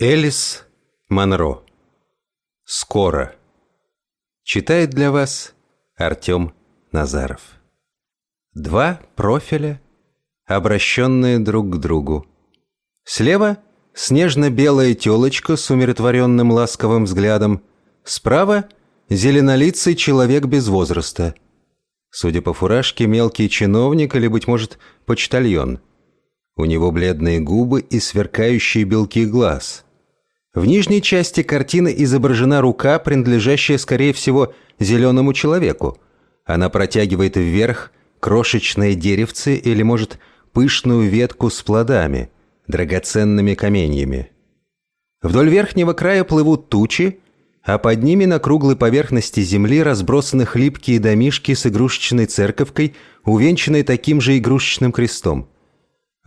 Элис Монро. Скоро. Читает для вас Артем Назаров. Два профиля, обращенные друг к другу. Слева снежно-белая телочка с умиротворенным ласковым взглядом. Справа зеленолицый человек без возраста. Судя по фуражке, мелкий чиновник или, быть может, почтальон. У него бледные губы и сверкающие белки глаз – в нижней части картины изображена рука, принадлежащая, скорее всего, зеленому человеку. Она протягивает вверх крошечное деревце или, может, пышную ветку с плодами, драгоценными каменьями. Вдоль верхнего края плывут тучи, а под ними на круглой поверхности земли разбросаны хлипкие домишки с игрушечной церковкой, увенчанной таким же игрушечным крестом –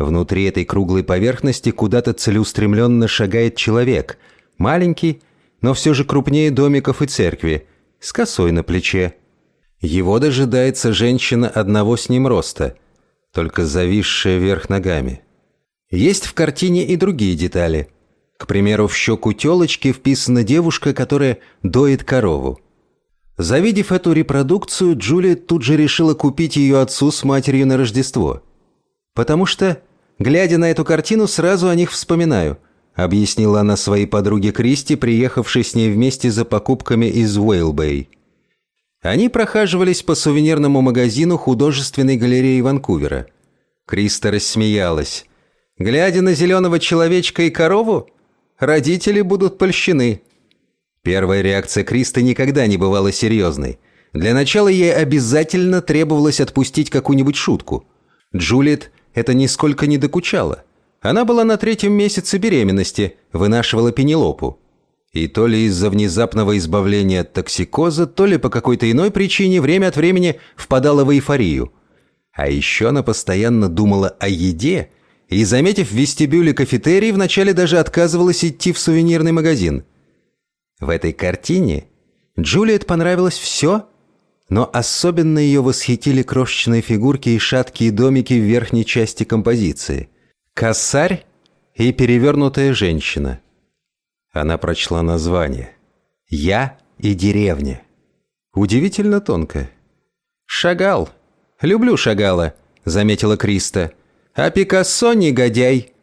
Внутри этой круглой поверхности куда-то целеустремленно шагает человек. Маленький, но все же крупнее домиков и церкви, с косой на плече. Его дожидается женщина одного с ним роста, только зависшая вверх ногами. Есть в картине и другие детали. К примеру, в щеку телочки вписана девушка, которая доит корову. Завидев эту репродукцию, Джулия тут же решила купить ее отцу с матерью на Рождество. Потому что Глядя на эту картину, сразу о них вспоминаю», — объяснила она своей подруге Кристи, приехавшей с ней вместе за покупками из Уэйлбэй. Они прохаживались по сувенирному магазину художественной галереи Ванкувера. Криста рассмеялась. «Глядя на зеленого человечка и корову, родители будут польщены». Первая реакция Кристы никогда не бывала серьезной. Для начала ей обязательно требовалось отпустить какую-нибудь шутку. Джулиет это нисколько не докучало. Она была на третьем месяце беременности, вынашивала пенелопу. И то ли из-за внезапного избавления от токсикоза, то ли по какой-то иной причине время от времени впадала в эйфорию. А еще она постоянно думала о еде и, заметив в вестибюле кафетерий, вначале даже отказывалась идти в сувенирный магазин. В этой картине Джулиет понравилось все, но особенно ее восхитили крошечные фигурки и шаткие домики в верхней части композиции. Косарь и перевернутая женщина. Она прочла название. «Я и деревня». Удивительно тонко. «Шагал. Люблю Шагала», — заметила Криста. «А Пикассо негодяй».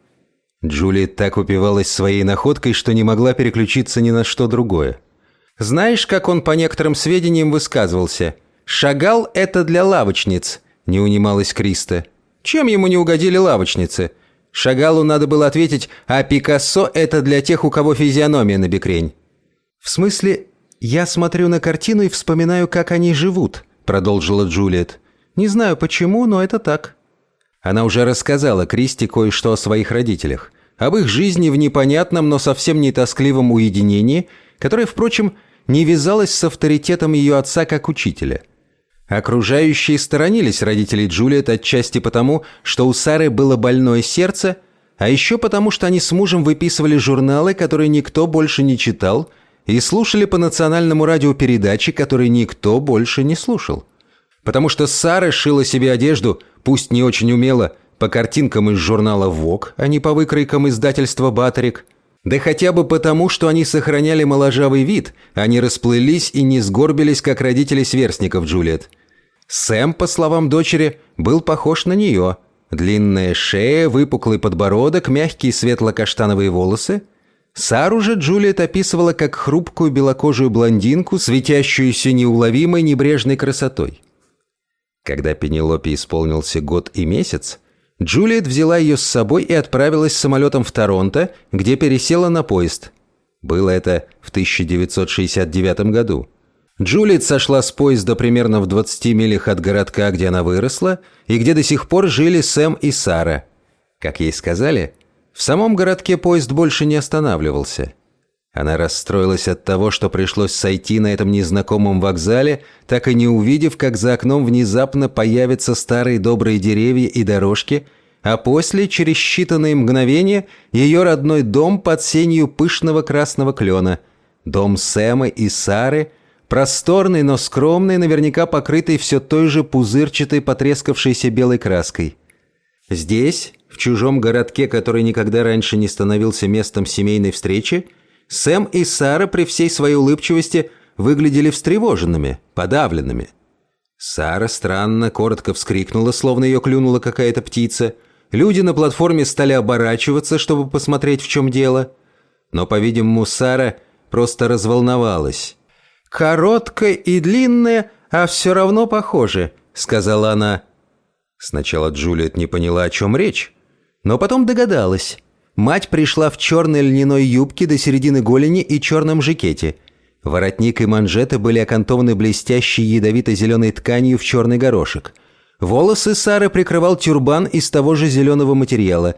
Джулия так упивалась своей находкой, что не могла переключиться ни на что другое. Знаешь, как он по некоторым сведениям высказывался? «Шагал – это для лавочниц», – не унималась Криста. «Чем ему не угодили лавочницы?» Шагалу надо было ответить, а Пикассо – это для тех, у кого физиономия на бекрень. «В смысле, я смотрю на картину и вспоминаю, как они живут», – продолжила Джулиет. «Не знаю почему, но это так». Она уже рассказала Кристи кое-что о своих родителях, об их жизни в непонятном, но совсем не тоскливом уединении, которое, впрочем, не вязалось с авторитетом ее отца как учителя. Окружающие сторонились родителей Джулиет отчасти потому, что у Сары было больное сердце, а еще потому, что они с мужем выписывали журналы, которые никто больше не читал, и слушали по национальному радио передачи, которые никто больше не слушал. Потому что Сара шила себе одежду, пусть не очень умело, по картинкам из журнала «Вок», а не по выкройкам издательства «Батарик», да хотя бы потому, что они сохраняли моложавый вид, а не расплылись и не сгорбились, как родители сверстников Джулиет. Сэм, по словам дочери, был похож на нее. Длинная шея, выпуклый подбородок, мягкие светло-каштановые волосы. Сару же Джулиет описывала как хрупкую белокожую блондинку, светящуюся неуловимой небрежной красотой. Когда Пенелопе исполнился год и месяц, Джулиет взяла ее с собой и отправилась самолетом в Торонто, где пересела на поезд. Было это в 1969 году. Джулиет сошла с поезда примерно в 20 милях от городка, где она выросла, и где до сих пор жили Сэм и Сара. Как ей сказали, в самом городке поезд больше не останавливался. Она расстроилась от того, что пришлось сойти на этом незнакомом вокзале, так и не увидев, как за окном внезапно появятся старые добрые деревья и дорожки, а после, через считанные мгновения, ее родной дом под сенью пышного красного клена. Дом Сэма и Сары – Просторный, но скромный, наверняка покрытый все той же пузырчатой, потрескавшейся белой краской. Здесь, в чужом городке, который никогда раньше не становился местом семейной встречи, Сэм и Сара при всей своей улыбчивости выглядели встревоженными, подавленными. Сара странно, коротко вскрикнула, словно ее клюнула какая-то птица. Люди на платформе стали оборачиваться, чтобы посмотреть, в чем дело. Но, по-видимому, Сара просто разволновалась. «Короткое и длинное, а все равно похоже», — сказала она. Сначала Джулиет не поняла, о чем речь, но потом догадалась. Мать пришла в черной льняной юбке до середины голени и черном жакете. Воротник и манжеты были окантованы блестящей ядовито-зеленой тканью в черный горошек. Волосы Сары прикрывал тюрбан из того же зеленого материала.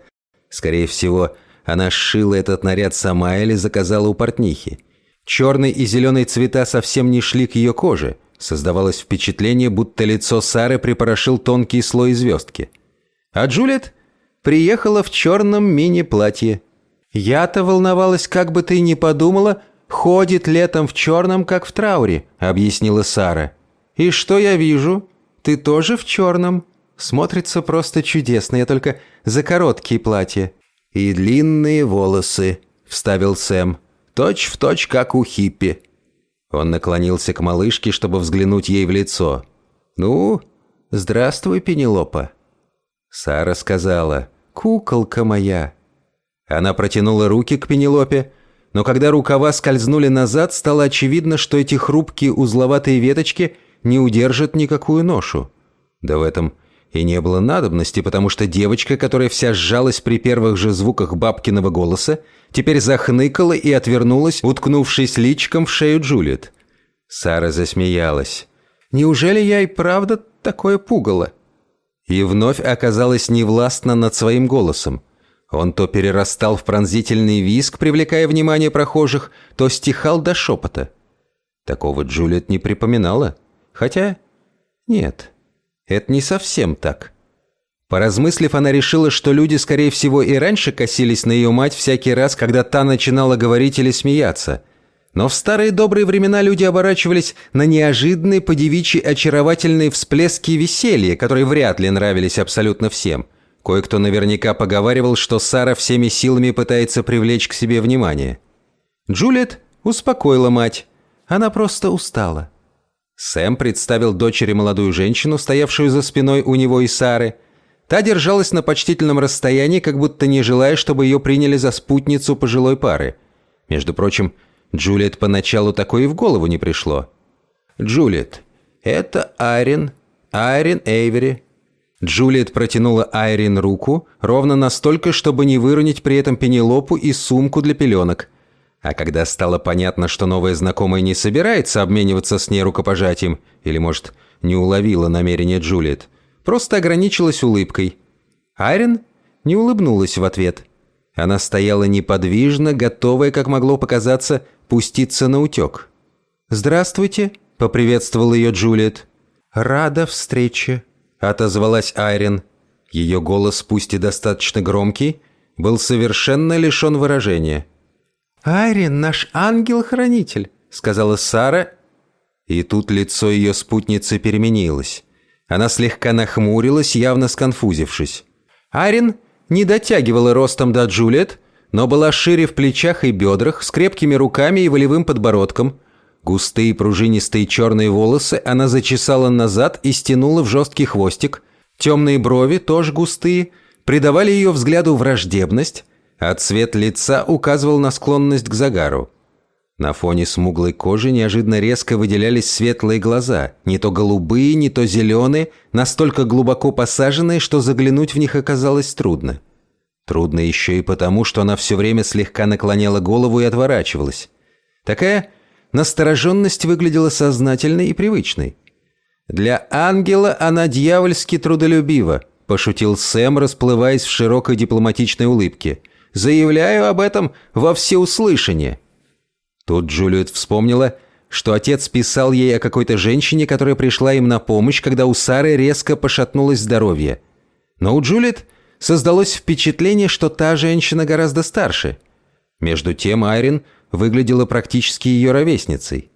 Скорее всего, она сшила этот наряд сама или заказала у портнихи. Черный и зеленый цвета совсем не шли к ее коже – Создавалось впечатление, будто лицо Сары припорошил тонкий слой звездки. А Джулиет приехала в черном мини-платье. «Я-то волновалась, как бы ты ни подумала, ходит летом в черном, как в трауре», — объяснила Сара. «И что я вижу? Ты тоже в черном. Смотрится просто чудесно, я только за короткие платья». «И длинные волосы», — вставил Сэм. «Точь в точь, как у хиппи». Он наклонился к малышке, чтобы взглянуть ей в лицо. «Ну, здравствуй, Пенелопа». Сара сказала «Куколка моя». Она протянула руки к Пенелопе, но когда рукава скользнули назад, стало очевидно, что эти хрупкие узловатые веточки не удержат никакую ношу. Да в этом и не было надобности, потому что девочка, которая вся сжалась при первых же звуках бабкиного голоса, теперь захныкала и отвернулась, уткнувшись личиком в шею Джулиет. Сара засмеялась. «Неужели я и правда такое пугало?» И вновь оказалась невластна над своим голосом. Он то перерастал в пронзительный визг, привлекая внимание прохожих, то стихал до шепота. Такого Джулиет не припоминала. Хотя... Нет, это не совсем так. Поразмыслив, она решила, что люди, скорее всего, и раньше косились на ее мать всякий раз, когда та начинала говорить или смеяться. Но в старые добрые времена люди оборачивались на неожиданные подевичьи очаровательные всплески веселья, которые вряд ли нравились абсолютно всем. Кое-кто наверняка поговаривал, что Сара всеми силами пытается привлечь к себе внимание. Джулиет успокоила мать. Она просто устала. Сэм представил дочери молодую женщину, стоявшую за спиной у него и Сары. Та держалась на почтительном расстоянии, как будто не желая, чтобы ее приняли за спутницу пожилой пары. Между прочим, Джулиет поначалу такое и в голову не пришло. «Джулиет, это Айрин, Айрин Эйвери». Джулиет протянула Айрин руку, ровно настолько, чтобы не выронить при этом пенелопу и сумку для пеленок – а когда стало понятно, что новая знакомая не собирается обмениваться с ней рукопожатием, или, может, не уловила намерение Джулиет, просто ограничилась улыбкой. Айрин не улыбнулась в ответ. Она стояла неподвижно, готовая, как могло показаться, пуститься на утек. «Здравствуйте», — поприветствовал ее Джулиет. «Рада встрече», — отозвалась Айрин. Ее голос, пусть и достаточно громкий, был совершенно лишен выражения. «Айрин, наш ангел-хранитель», — сказала Сара. И тут лицо ее спутницы переменилось. Она слегка нахмурилась, явно сконфузившись. Айрин не дотягивала ростом до Джулиет, но была шире в плечах и бедрах, с крепкими руками и волевым подбородком. Густые пружинистые черные волосы она зачесала назад и стянула в жесткий хвостик. Темные брови, тоже густые, придавали ее взгляду враждебность, а цвет лица указывал на склонность к загару. На фоне смуглой кожи неожиданно резко выделялись светлые глаза, не то голубые, не то зеленые, настолько глубоко посаженные, что заглянуть в них оказалось трудно. Трудно еще и потому, что она все время слегка наклоняла голову и отворачивалась. Такая настороженность выглядела сознательной и привычной. «Для ангела она дьявольски трудолюбива», – пошутил Сэм, расплываясь в широкой дипломатичной улыбке – Заявляю об этом во всеуслышание». Тут Джулиет вспомнила, что отец писал ей о какой-то женщине, которая пришла им на помощь, когда у Сары резко пошатнулось здоровье. Но у Джулиет создалось впечатление, что та женщина гораздо старше. Между тем Айрин выглядела практически ее ровесницей.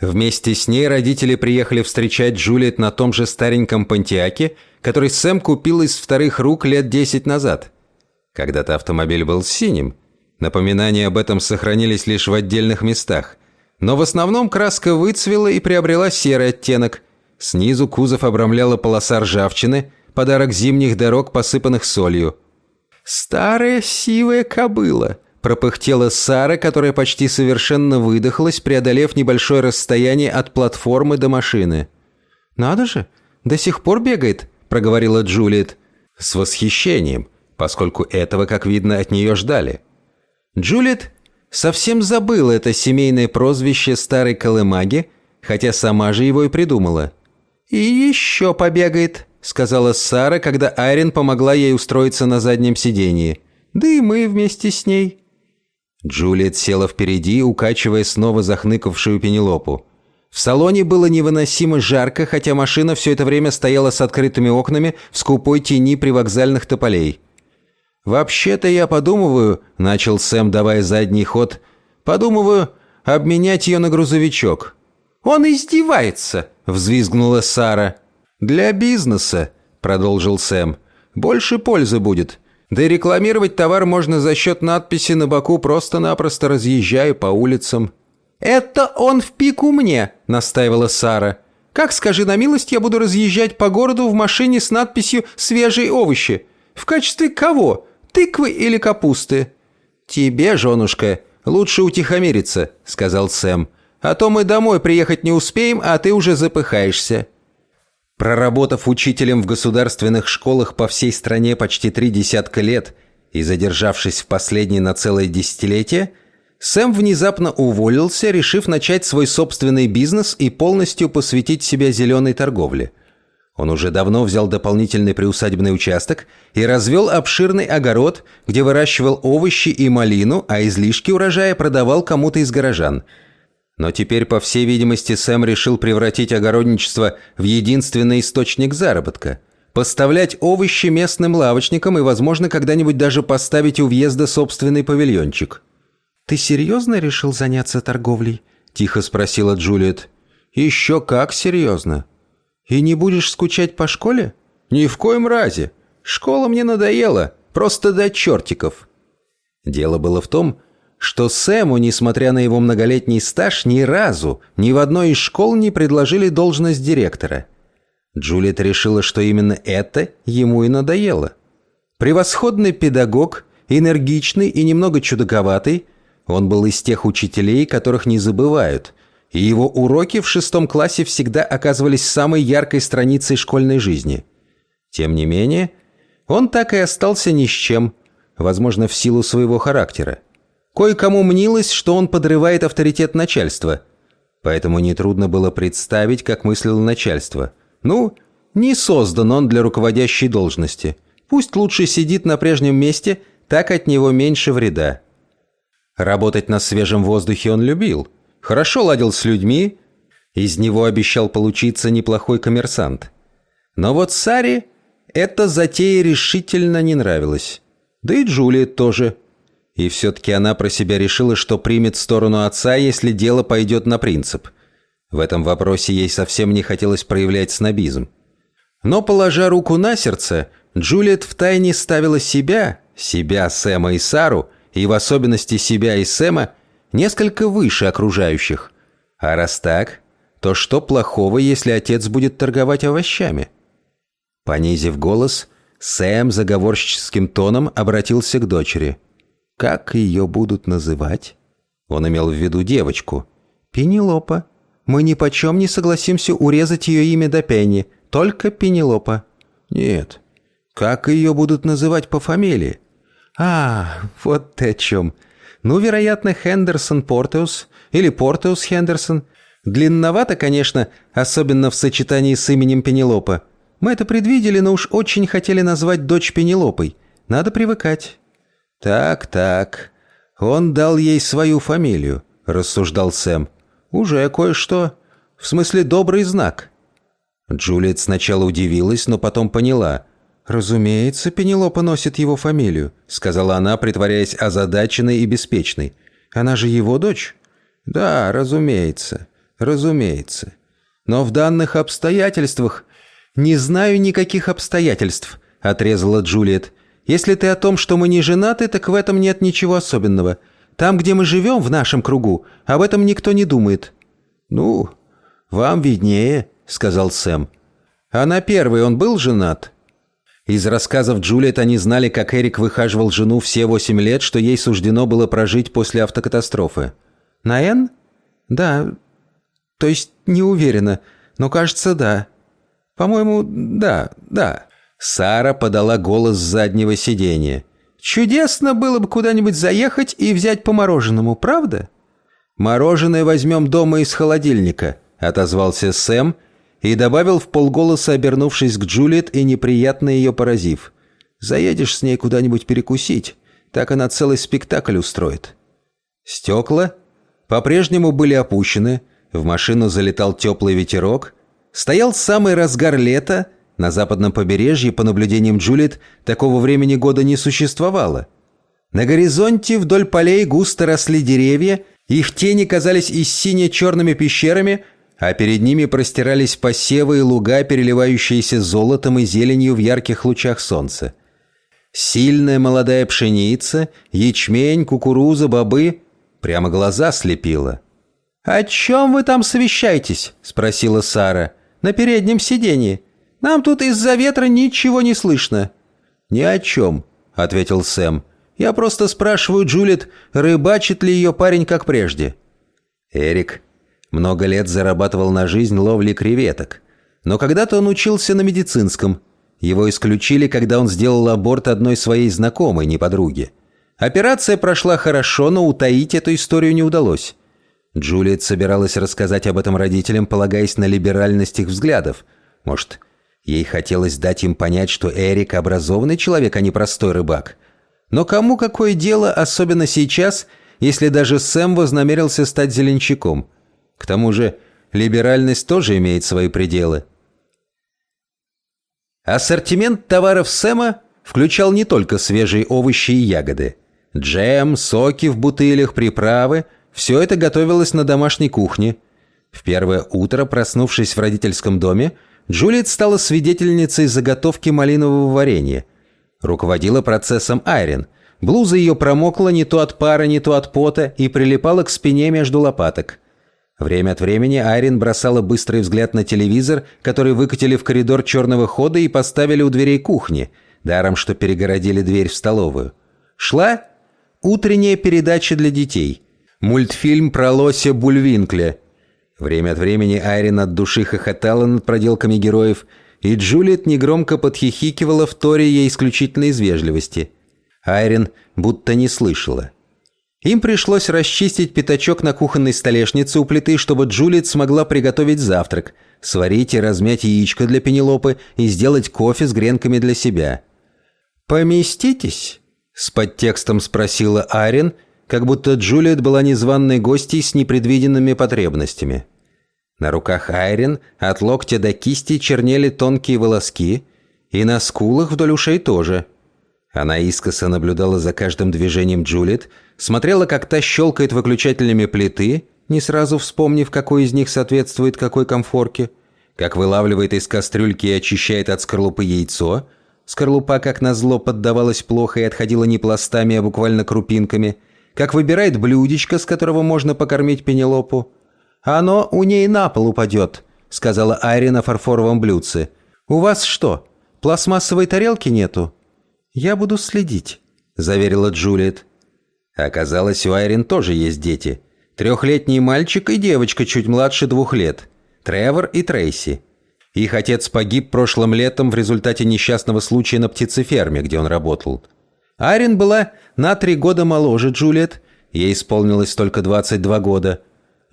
Вместе с ней родители приехали встречать Джулиет на том же стареньком Понтиаке, который Сэм купил из вторых рук лет 10 назад. Когда-то автомобиль был синим. Напоминания об этом сохранились лишь в отдельных местах. Но в основном краска выцвела и приобрела серый оттенок. Снизу кузов обрамляла полоса ржавчины, подарок зимних дорог, посыпанных солью. «Старая сивая кобыла», пропыхтела Сара, которая почти совершенно выдохлась, преодолев небольшое расстояние от платформы до машины. «Надо же, до сих пор бегает», — проговорила Джулиет. С восхищением, поскольку этого, как видно, от нее ждали. Джулиет совсем забыла это семейное прозвище старой колымаги, хотя сама же его и придумала. «И еще побегает», — сказала Сара, когда Айрин помогла ей устроиться на заднем сиденье. «Да и мы вместе с ней». Джулиет села впереди, укачивая снова захныкавшую Пенелопу. В салоне было невыносимо жарко, хотя машина все это время стояла с открытыми окнами в скупой тени привокзальных тополей. «Вообще-то я подумываю», — начал Сэм, давая задний ход, «подумываю обменять ее на грузовичок». «Он издевается», — взвизгнула Сара. «Для бизнеса», — продолжил Сэм. «Больше пользы будет. Да и рекламировать товар можно за счет надписи на боку, просто-напросто разъезжая по улицам. «Это он в пику мне», — настаивала Сара. «Как, скажи на милость, я буду разъезжать по городу в машине с надписью «Свежие овощи»? В качестве кого? Тыквы или капусты?» «Тебе, женушка, лучше утихомириться», — сказал Сэм. «А то мы домой приехать не успеем, а ты уже запыхаешься». Проработав учителем в государственных школах по всей стране почти три десятка лет и задержавшись в последние на целое десятилетие, Сэм внезапно уволился, решив начать свой собственный бизнес и полностью посвятить себя зеленой торговле. Он уже давно взял дополнительный приусадебный участок и развел обширный огород, где выращивал овощи и малину, а излишки урожая продавал кому-то из горожан – но теперь, по всей видимости, Сэм решил превратить огородничество в единственный источник заработка. Поставлять овощи местным лавочникам и, возможно, когда-нибудь даже поставить у въезда собственный павильончик. «Ты серьезно решил заняться торговлей?» – тихо спросила Джулиет. «Еще как серьезно. И не будешь скучать по школе?» «Ни в коем разе. Школа мне надоела. Просто до чертиков». Дело было в том, что Сэму, несмотря на его многолетний стаж, ни разу, ни в одной из школ не предложили должность директора. Джулиет решила, что именно это ему и надоело. Превосходный педагог, энергичный и немного чудаковатый, он был из тех учителей, которых не забывают, и его уроки в шестом классе всегда оказывались самой яркой страницей школьной жизни. Тем не менее, он так и остался ни с чем, возможно, в силу своего характера. Кое-кому мнилось, что он подрывает авторитет начальства. Поэтому нетрудно было представить, как мыслило начальство. Ну, не создан он для руководящей должности. Пусть лучше сидит на прежнем месте, так от него меньше вреда. Работать на свежем воздухе он любил. Хорошо ладил с людьми. Из него обещал получиться неплохой коммерсант. Но вот Саре эта затея решительно не нравилась. Да и Джулиет тоже – и все-таки она про себя решила, что примет сторону отца, если дело пойдет на принцип. В этом вопросе ей совсем не хотелось проявлять снобизм. Но, положа руку на сердце, Джулиет втайне ставила себя, себя, Сэма и Сару, и в особенности себя и Сэма, несколько выше окружающих. А раз так, то что плохого, если отец будет торговать овощами? Понизив голос, Сэм заговорщическим тоном обратился к дочери – как ее будут называть? Он имел в виду девочку. Пенелопа. Мы ни почем не согласимся урезать ее имя до Пенни. Только Пенелопа. Нет. Как ее будут называть по фамилии? А, вот ты о чем. Ну, вероятно, Хендерсон Портеус или Портеус Хендерсон. Длинновато, конечно, особенно в сочетании с именем Пенелопа. Мы это предвидели, но уж очень хотели назвать дочь Пенелопой. Надо привыкать. «Так, так. Он дал ей свою фамилию», — рассуждал Сэм. «Уже кое-что. В смысле, добрый знак». Джулиет сначала удивилась, но потом поняла. «Разумеется, Пенелопа носит его фамилию», — сказала она, притворяясь озадаченной и беспечной. «Она же его дочь?» «Да, разумеется. «Разумеется. Но в данных обстоятельствах...» «Не знаю никаких обстоятельств», — отрезала Джулиет. «Если ты о том, что мы не женаты, так в этом нет ничего особенного. Там, где мы живем, в нашем кругу, об этом никто не думает». «Ну, вам виднее», — сказал Сэм. «А на первый он был женат?» Из рассказов Джулиет они знали, как Эрик выхаживал жену все восемь лет, что ей суждено было прожить после автокатастрофы. «На Н?» «Да. То есть не уверена, но кажется, да. По-моему, да, да». Сара подала голос с заднего сиденья. «Чудесно было бы куда-нибудь заехать и взять по мороженому, правда?» «Мороженое возьмем дома из холодильника», — отозвался Сэм и добавил в полголоса, обернувшись к Джулиет и неприятно ее поразив. «Заедешь с ней куда-нибудь перекусить, так она целый спектакль устроит». Стекла по-прежнему были опущены, в машину залетал теплый ветерок, стоял самый разгар лета, на западном побережье, по наблюдениям Джулиет, такого времени года не существовало. На горизонте вдоль полей густо росли деревья, их тени казались и сине-черными пещерами, а перед ними простирались посевы и луга, переливающиеся золотом и зеленью в ярких лучах солнца. Сильная молодая пшеница, ячмень, кукуруза, бобы прямо глаза слепила. «О чем вы там совещаетесь?» – спросила Сара. «На переднем сиденье. Нам тут из-за ветра ничего не слышно». «Ни о чем», – ответил Сэм. Я просто спрашиваю Джулит, рыбачит ли ее парень как прежде. Эрик много лет зарабатывал на жизнь ловли креветок. Но когда-то он учился на медицинском. Его исключили, когда он сделал аборт одной своей знакомой, не подруги. Операция прошла хорошо, но утаить эту историю не удалось. Джулиет собиралась рассказать об этом родителям, полагаясь на либеральность их взглядов. Может, ей хотелось дать им понять, что Эрик образованный человек, а не простой рыбак. Но кому какое дело, особенно сейчас, если даже Сэм вознамерился стать зеленщиком? К тому же либеральность тоже имеет свои пределы. Ассортимент товаров Сэма включал не только свежие овощи и ягоды. Джем, соки в бутылях, приправы – все это готовилось на домашней кухне. В первое утро, проснувшись в родительском доме, Джулиет стала свидетельницей заготовки малинового варенья – Руководила процессом Айрин. Блуза ее промокла не то от пара, не то от пота и прилипала к спине между лопаток. Время от времени Айрин бросала быстрый взгляд на телевизор, который выкатили в коридор черного хода и поставили у дверей кухни, даром что перегородили дверь в столовую. Шла утренняя передача для детей. Мультфильм про лося Бульвинкля. Время от времени Айрин от души хохотала над проделками героев – и Джулиет негромко подхихикивала в торе ей исключительно из вежливости. Айрин будто не слышала. Им пришлось расчистить пятачок на кухонной столешнице у плиты, чтобы Джулиет смогла приготовить завтрак, сварить и размять яичко для Пенелопы и сделать кофе с гренками для себя. «Поместитесь?» – с подтекстом спросила Айрин, как будто Джулиет была незваной гостьей с непредвиденными потребностями. На руках Айрин от локтя до кисти чернели тонкие волоски, и на скулах вдоль ушей тоже. Она искоса наблюдала за каждым движением Джулит, смотрела, как та щелкает выключателями плиты, не сразу вспомнив, какой из них соответствует какой комфорке, как вылавливает из кастрюльки и очищает от скорлупы яйцо. Скорлупа, как назло, поддавалась плохо и отходила не пластами, а буквально крупинками, как выбирает блюдечко, с которого можно покормить Пенелопу, «Оно у ней на пол упадет», — сказала Айри на фарфоровом блюдце. «У вас что, пластмассовой тарелки нету?» «Я буду следить», — заверила Джулиет. Оказалось, у Айрин тоже есть дети. Трехлетний мальчик и девочка чуть младше двух лет. Тревор и Трейси. Их отец погиб прошлым летом в результате несчастного случая на птицеферме, где он работал. Айрин была на три года моложе Джулиет, ей исполнилось только 22 года.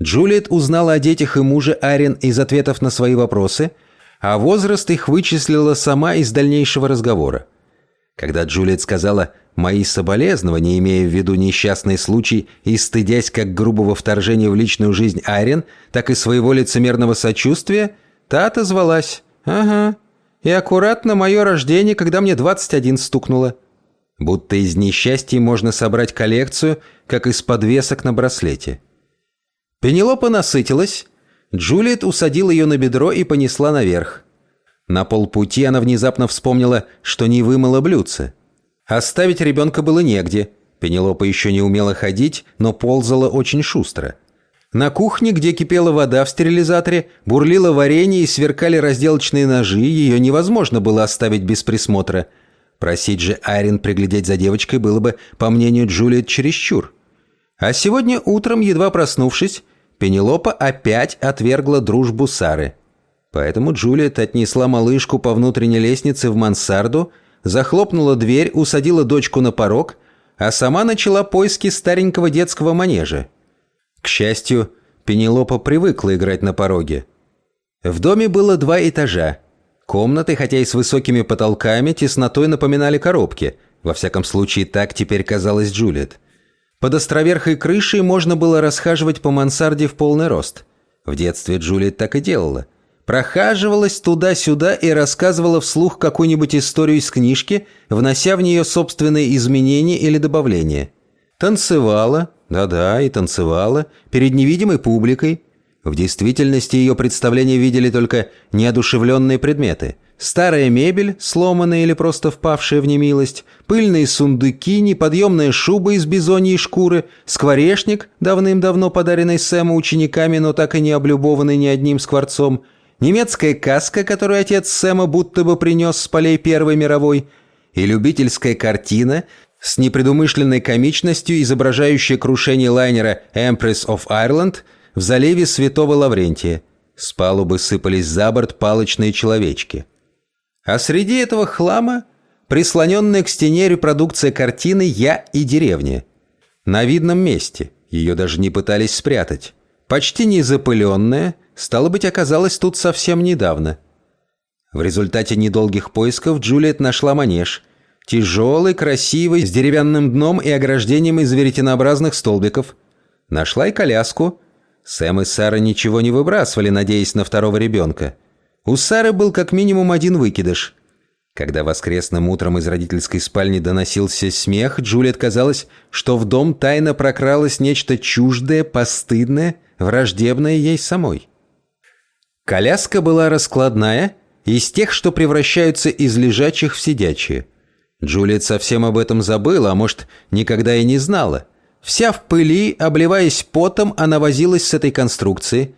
Джулиет узнала о детях и муже Арен из ответов на свои вопросы, а возраст их вычислила сама из дальнейшего разговора. Когда Джулиет сказала «мои соболезнования», имея в виду несчастный случай и стыдясь как грубого вторжения в личную жизнь Арен, так и своего лицемерного сочувствия, та отозвалась «Ага, и аккуратно мое рождение, когда мне 21 стукнуло». Будто из несчастья можно собрать коллекцию, как из подвесок на браслете. Пенелопа насытилась, Джулиет усадил ее на бедро и понесла наверх. На полпути она внезапно вспомнила, что не вымыла блюдце. Оставить ребенка было негде. Пенелопа еще не умела ходить, но ползала очень шустро. На кухне, где кипела вода в стерилизаторе, бурлило варенье и сверкали разделочные ножи, ее невозможно было оставить без присмотра. Просить же Айрин приглядеть за девочкой было бы, по мнению Джулиет, чересчур. А сегодня утром, едва проснувшись, Пенелопа опять отвергла дружбу Сары. Поэтому Джулиет отнесла малышку по внутренней лестнице в мансарду, захлопнула дверь, усадила дочку на порог, а сама начала поиски старенького детского манежа. К счастью, Пенелопа привыкла играть на пороге. В доме было два этажа. Комнаты, хотя и с высокими потолками, теснотой напоминали коробки. Во всяком случае, так теперь казалось Джулиет. Под островерхой крышей можно было расхаживать по мансарде в полный рост. В детстве Джулиет так и делала. Прохаживалась туда-сюда и рассказывала вслух какую-нибудь историю из книжки, внося в нее собственные изменения или добавления. Танцевала, да-да, и танцевала, перед невидимой публикой. В действительности ее представления видели только неодушевленные предметы – Старая мебель, сломанная или просто впавшая в немилость, пыльные сундуки, неподъемная шуба из бизоньей шкуры, скворечник, давным-давно подаренный Сэму учениками, но так и не облюбованный ни одним скворцом, немецкая каска, которую отец Сэма будто бы принес с полей Первой мировой, и любительская картина с непредумышленной комичностью, изображающая крушение лайнера «Empress of Ireland» в заливе Святого Лаврентия. С палубы сыпались за борт палочные человечки – а среди этого хлама прислоненная к стене репродукция картины «Я и деревня». На видном месте, ее даже не пытались спрятать. Почти не запыленная, стало быть, оказалась тут совсем недавно. В результате недолгих поисков Джулиет нашла манеж. Тяжелый, красивый, с деревянным дном и ограждением из веретенообразных столбиков. Нашла и коляску. Сэм и Сара ничего не выбрасывали, надеясь на второго ребенка. У Сары был как минимум один выкидыш. Когда воскресным утром из родительской спальни доносился смех, Джулиет казалось, что в дом тайно прокралось нечто чуждое, постыдное, враждебное ей самой. Коляска была раскладная, из тех, что превращаются из лежачих в сидячие. Джулиет совсем об этом забыла, а может, никогда и не знала. Вся в пыли, обливаясь потом, она возилась с этой конструкцией.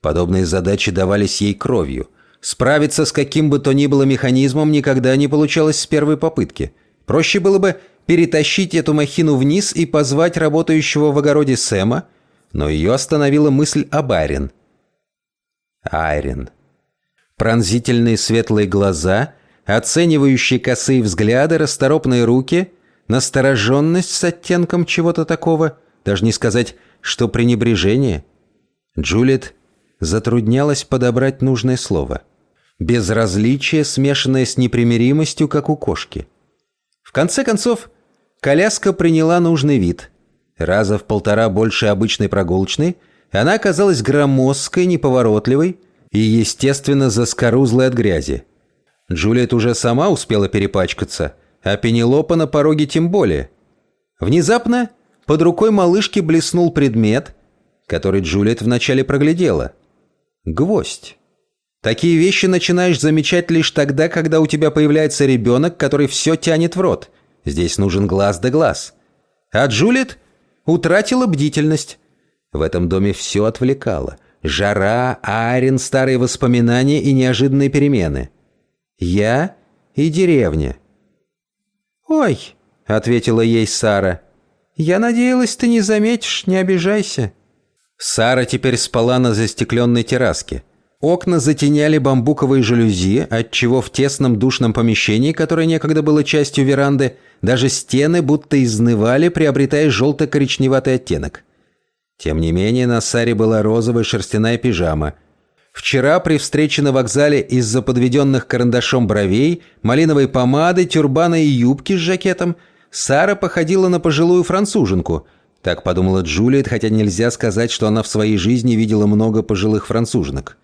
Подобные задачи давались ей кровью. Справиться с каким бы то ни было механизмом никогда не получалось с первой попытки. Проще было бы перетащить эту махину вниз и позвать работающего в огороде Сэма, но ее остановила мысль об Айрен. Айрен. Пронзительные светлые глаза, оценивающие косые взгляды, расторопные руки, настороженность с оттенком чего-то такого, даже не сказать, что пренебрежение. Джулиет затруднялась подобрать нужное слово – безразличие, смешанное с непримиримостью, как у кошки. В конце концов, коляска приняла нужный вид. Раза в полтора больше обычной прогулочной, она оказалась громоздкой, неповоротливой и, естественно, заскорузлой от грязи. Джулиет уже сама успела перепачкаться, а Пенелопа на пороге тем более. Внезапно под рукой малышки блеснул предмет, который Джулиет вначале проглядела. Гвоздь. Такие вещи начинаешь замечать лишь тогда, когда у тебя появляется ребенок, который все тянет в рот. Здесь нужен глаз да глаз. А Джулит утратила бдительность. В этом доме все отвлекало. Жара, Арен, старые воспоминания и неожиданные перемены. Я и деревня. «Ой», — ответила ей Сара, — «я надеялась, ты не заметишь, не обижайся». Сара теперь спала на застекленной терраске. Окна затеняли бамбуковые жалюзи, отчего в тесном душном помещении, которое некогда было частью веранды, даже стены будто изнывали, приобретая желто-коричневатый оттенок. Тем не менее, на Саре была розовая шерстяная пижама. Вчера при встрече на вокзале из-за подведенных карандашом бровей, малиновой помады, тюрбана и юбки с жакетом Сара походила на пожилую француженку. Так подумала Джулиет, хотя нельзя сказать, что она в своей жизни видела много пожилых француженок.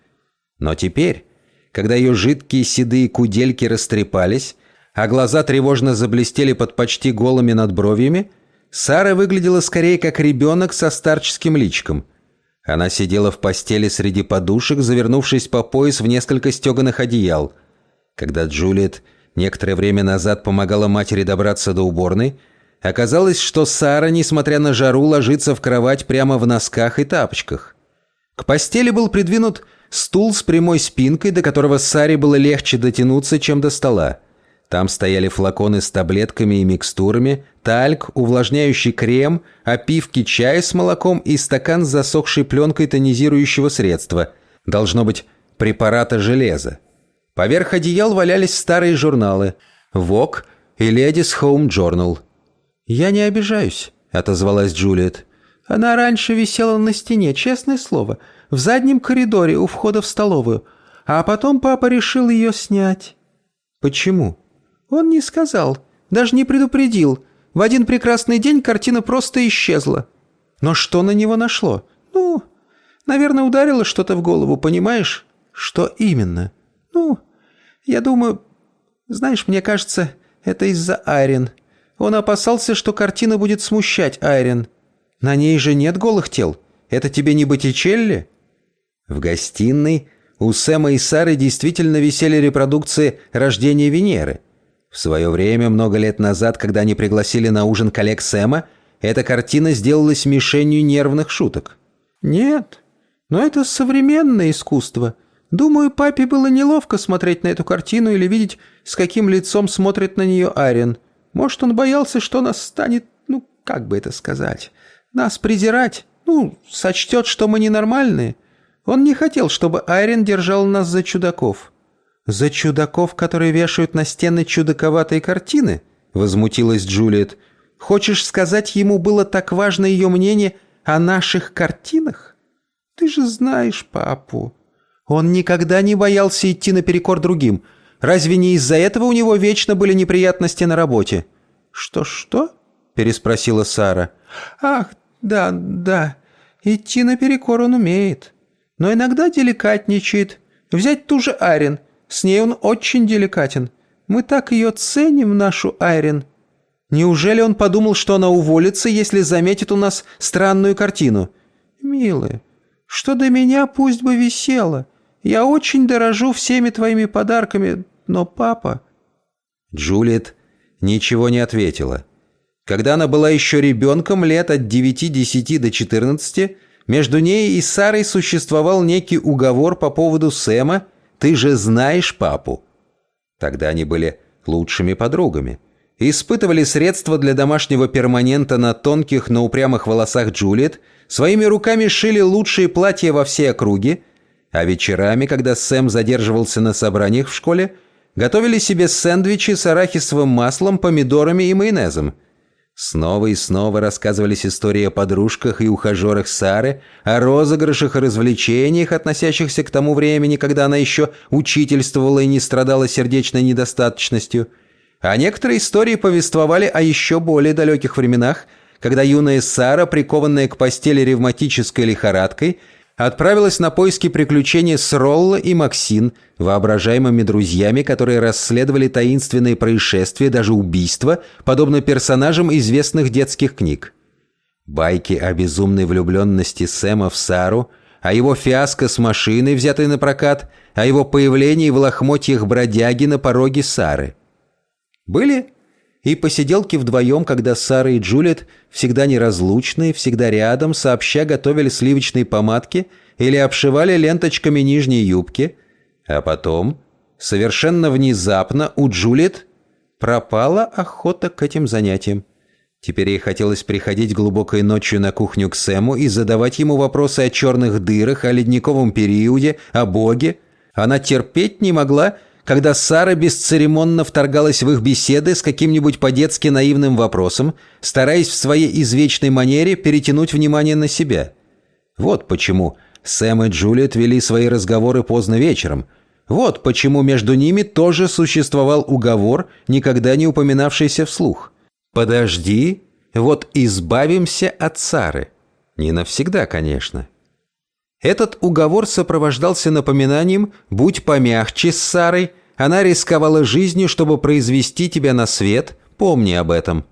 Но теперь, когда ее жидкие седые кудельки растрепались, а глаза тревожно заблестели под почти голыми надбровьями, Сара выглядела скорее как ребенок со старческим личком. Она сидела в постели среди подушек, завернувшись по пояс в несколько стеганых одеял. Когда Джулиет некоторое время назад помогала матери добраться до уборной, оказалось, что Сара, несмотря на жару, ложится в кровать прямо в носках и тапочках. К постели был придвинут стул с прямой спинкой, до которого Саре было легче дотянуться, чем до стола. Там стояли флаконы с таблетками и микстурами, тальк, увлажняющий крем, опивки чая с молоком и стакан с засохшей пленкой тонизирующего средства. Должно быть, препарата железа. Поверх одеял валялись старые журналы «Вок» и «Ladies Home Journal». «Я не обижаюсь», — отозвалась Джулиет. «Она раньше висела на стене, честное слово, в заднем коридоре у входа в столовую, а потом папа решил ее снять». «Почему?» «Он не сказал, даже не предупредил. В один прекрасный день картина просто исчезла». «Но что на него нашло?» «Ну, наверное, ударило что-то в голову, понимаешь?» «Что именно?» «Ну, я думаю... Знаешь, мне кажется, это из-за Айрин. Он опасался, что картина будет смущать Айрин. На ней же нет голых тел. Это тебе не Боттичелли?» В гостиной у Сэма и Сары действительно висели репродукции «Рождения Венеры». В свое время, много лет назад, когда они пригласили на ужин коллег Сэма, эта картина сделалась мишенью нервных шуток. «Нет, но это современное искусство», Думаю, папе было неловко смотреть на эту картину или видеть, с каким лицом смотрит на нее Арен. Может, он боялся, что нас станет, ну, как бы это сказать, нас презирать, ну, сочтет, что мы ненормальные. Он не хотел, чтобы Айрен держал нас за чудаков». «За чудаков, которые вешают на стены чудаковатые картины?» — возмутилась Джулиет. «Хочешь сказать, ему было так важно ее мнение о наших картинах? Ты же знаешь папу». Он никогда не боялся идти наперекор другим. Разве не из-за этого у него вечно были неприятности на работе?» «Что-что?» – переспросила Сара. «Ах, да, да, идти наперекор он умеет. Но иногда деликатничает. Взять ту же Арин. С ней он очень деликатен. Мы так ее ценим, нашу Айрин. Неужели он подумал, что она уволится, если заметит у нас странную картину? Милая, что до меня пусть бы висело. Я очень дорожу всеми твоими подарками, но папа...» Джулиет ничего не ответила. Когда она была еще ребенком, лет от 9-10 до 14, между ней и Сарой существовал некий уговор по поводу Сэма «Ты же знаешь папу». Тогда они были лучшими подругами. Испытывали средства для домашнего перманента на тонких, но упрямых волосах Джулиет, своими руками шили лучшие платья во всей округе, а вечерами, когда Сэм задерживался на собраниях в школе, готовили себе сэндвичи с арахисовым маслом, помидорами и майонезом. Снова и снова рассказывались истории о подружках и ухажерах Сары, о розыгрышах и развлечениях, относящихся к тому времени, когда она еще учительствовала и не страдала сердечной недостаточностью. А некоторые истории повествовали о еще более далеких временах, когда юная Сара, прикованная к постели ревматической лихорадкой, отправилась на поиски приключений с Ролло и Максин, воображаемыми друзьями, которые расследовали таинственные происшествия, даже убийства, подобно персонажам известных детских книг. Байки о безумной влюбленности Сэма в Сару, о его фиаско с машиной, взятой на прокат, о его появлении в лохмотьях бродяги на пороге Сары. Были и посиделки вдвоем, когда Сара и Джулиет, всегда неразлучные, всегда рядом, сообща готовили сливочные помадки или обшивали ленточками нижние юбки, а потом, совершенно внезапно, у Джулиет пропала охота к этим занятиям. Теперь ей хотелось приходить глубокой ночью на кухню к Сэму и задавать ему вопросы о черных дырах, о ледниковом периоде, о Боге. Она терпеть не могла, когда Сара бесцеремонно вторгалась в их беседы с каким-нибудь по-детски наивным вопросом, стараясь в своей извечной манере перетянуть внимание на себя. Вот почему Сэм и Джулиет вели свои разговоры поздно вечером. Вот почему между ними тоже существовал уговор, никогда не упоминавшийся вслух. «Подожди, вот избавимся от Сары». Не навсегда, конечно. Этот уговор сопровождался напоминанием «Будь помягче с Сарой», она рисковала жизнью, чтобы произвести тебя на свет, помни об этом.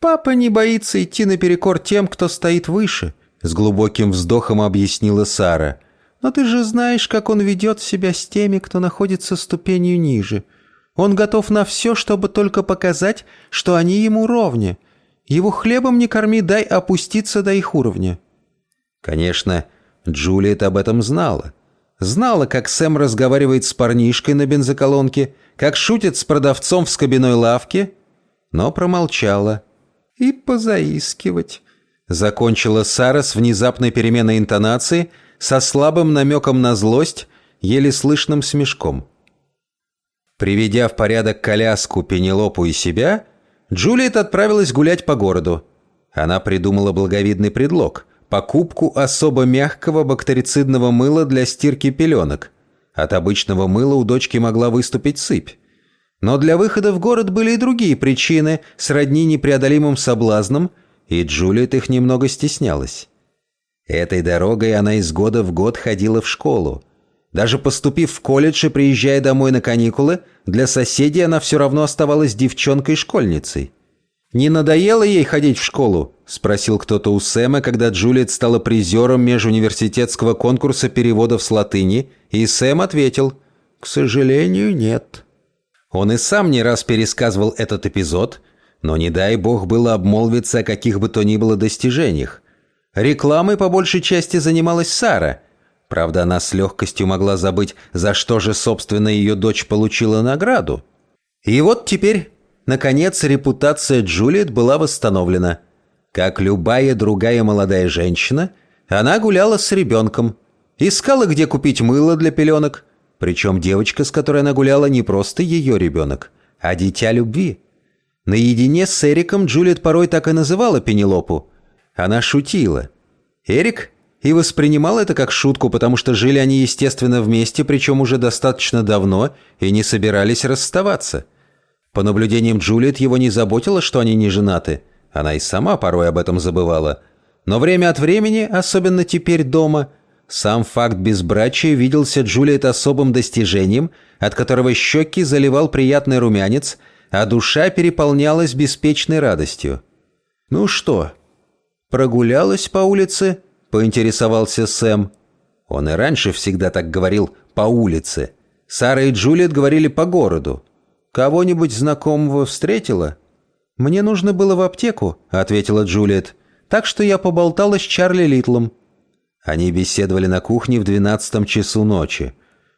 Папа не боится идти наперекор тем, кто стоит выше, — с глубоким вздохом объяснила Сара. «Но ты же знаешь, как он ведет себя с теми, кто находится ступенью ниже. Он готов на все, чтобы только показать, что они ему ровня. Его хлебом не корми, дай опуститься до их уровня». Конечно, Джулиет об этом знала. Знала, как Сэм разговаривает с парнишкой на бензоколонке, как шутит с продавцом в скобяной лавке, но промолчала. «И позаискивать», — закончила Сара с внезапной переменой интонации, со слабым намеком на злость, еле слышным смешком. Приведя в порядок коляску Пенелопу и себя, Джулиет отправилась гулять по городу. Она придумала благовидный предлог — покупку особо мягкого бактерицидного мыла для стирки пеленок. От обычного мыла у дочки могла выступить сыпь. Но для выхода в город были и другие причины, сродни непреодолимым соблазнам, и Джулиет их немного стеснялась. Этой дорогой она из года в год ходила в школу. Даже поступив в колледж и приезжая домой на каникулы, для соседей она все равно оставалась девчонкой-школьницей. «Не надоело ей ходить в школу?» – спросил кто-то у Сэма, когда Джулиет стала призером межуниверситетского конкурса переводов с латыни, и Сэм ответил «К сожалению, нет». Он и сам не раз пересказывал этот эпизод, но не дай бог было обмолвиться о каких бы то ни было достижениях. Рекламой по большей части занималась Сара. Правда, она с легкостью могла забыть, за что же, собственно, ее дочь получила награду. И вот теперь, наконец, репутация Джулиет была восстановлена. Как любая другая молодая женщина, она гуляла с ребенком. Искала, где купить мыло для пеленок, причем девочка, с которой она гуляла, не просто ее ребенок, а дитя любви. Наедине с Эриком Джулиет порой так и называла Пенелопу. Она шутила. Эрик и воспринимал это как шутку, потому что жили они, естественно, вместе, причем уже достаточно давно, и не собирались расставаться. По наблюдениям Джулиет его не заботило, что они не женаты. Она и сама порой об этом забывала. Но время от времени, особенно теперь дома – сам факт безбрачия виделся Джулиет особым достижением, от которого щеки заливал приятный румянец, а душа переполнялась беспечной радостью. «Ну что, прогулялась по улице?» – поинтересовался Сэм. Он и раньше всегда так говорил «по улице». Сара и Джулиет говорили «по городу». «Кого-нибудь знакомого встретила?» «Мне нужно было в аптеку», – ответила Джулиет. «Так что я поболтала с Чарли Литлом». Они беседовали на кухне в двенадцатом часу ночи.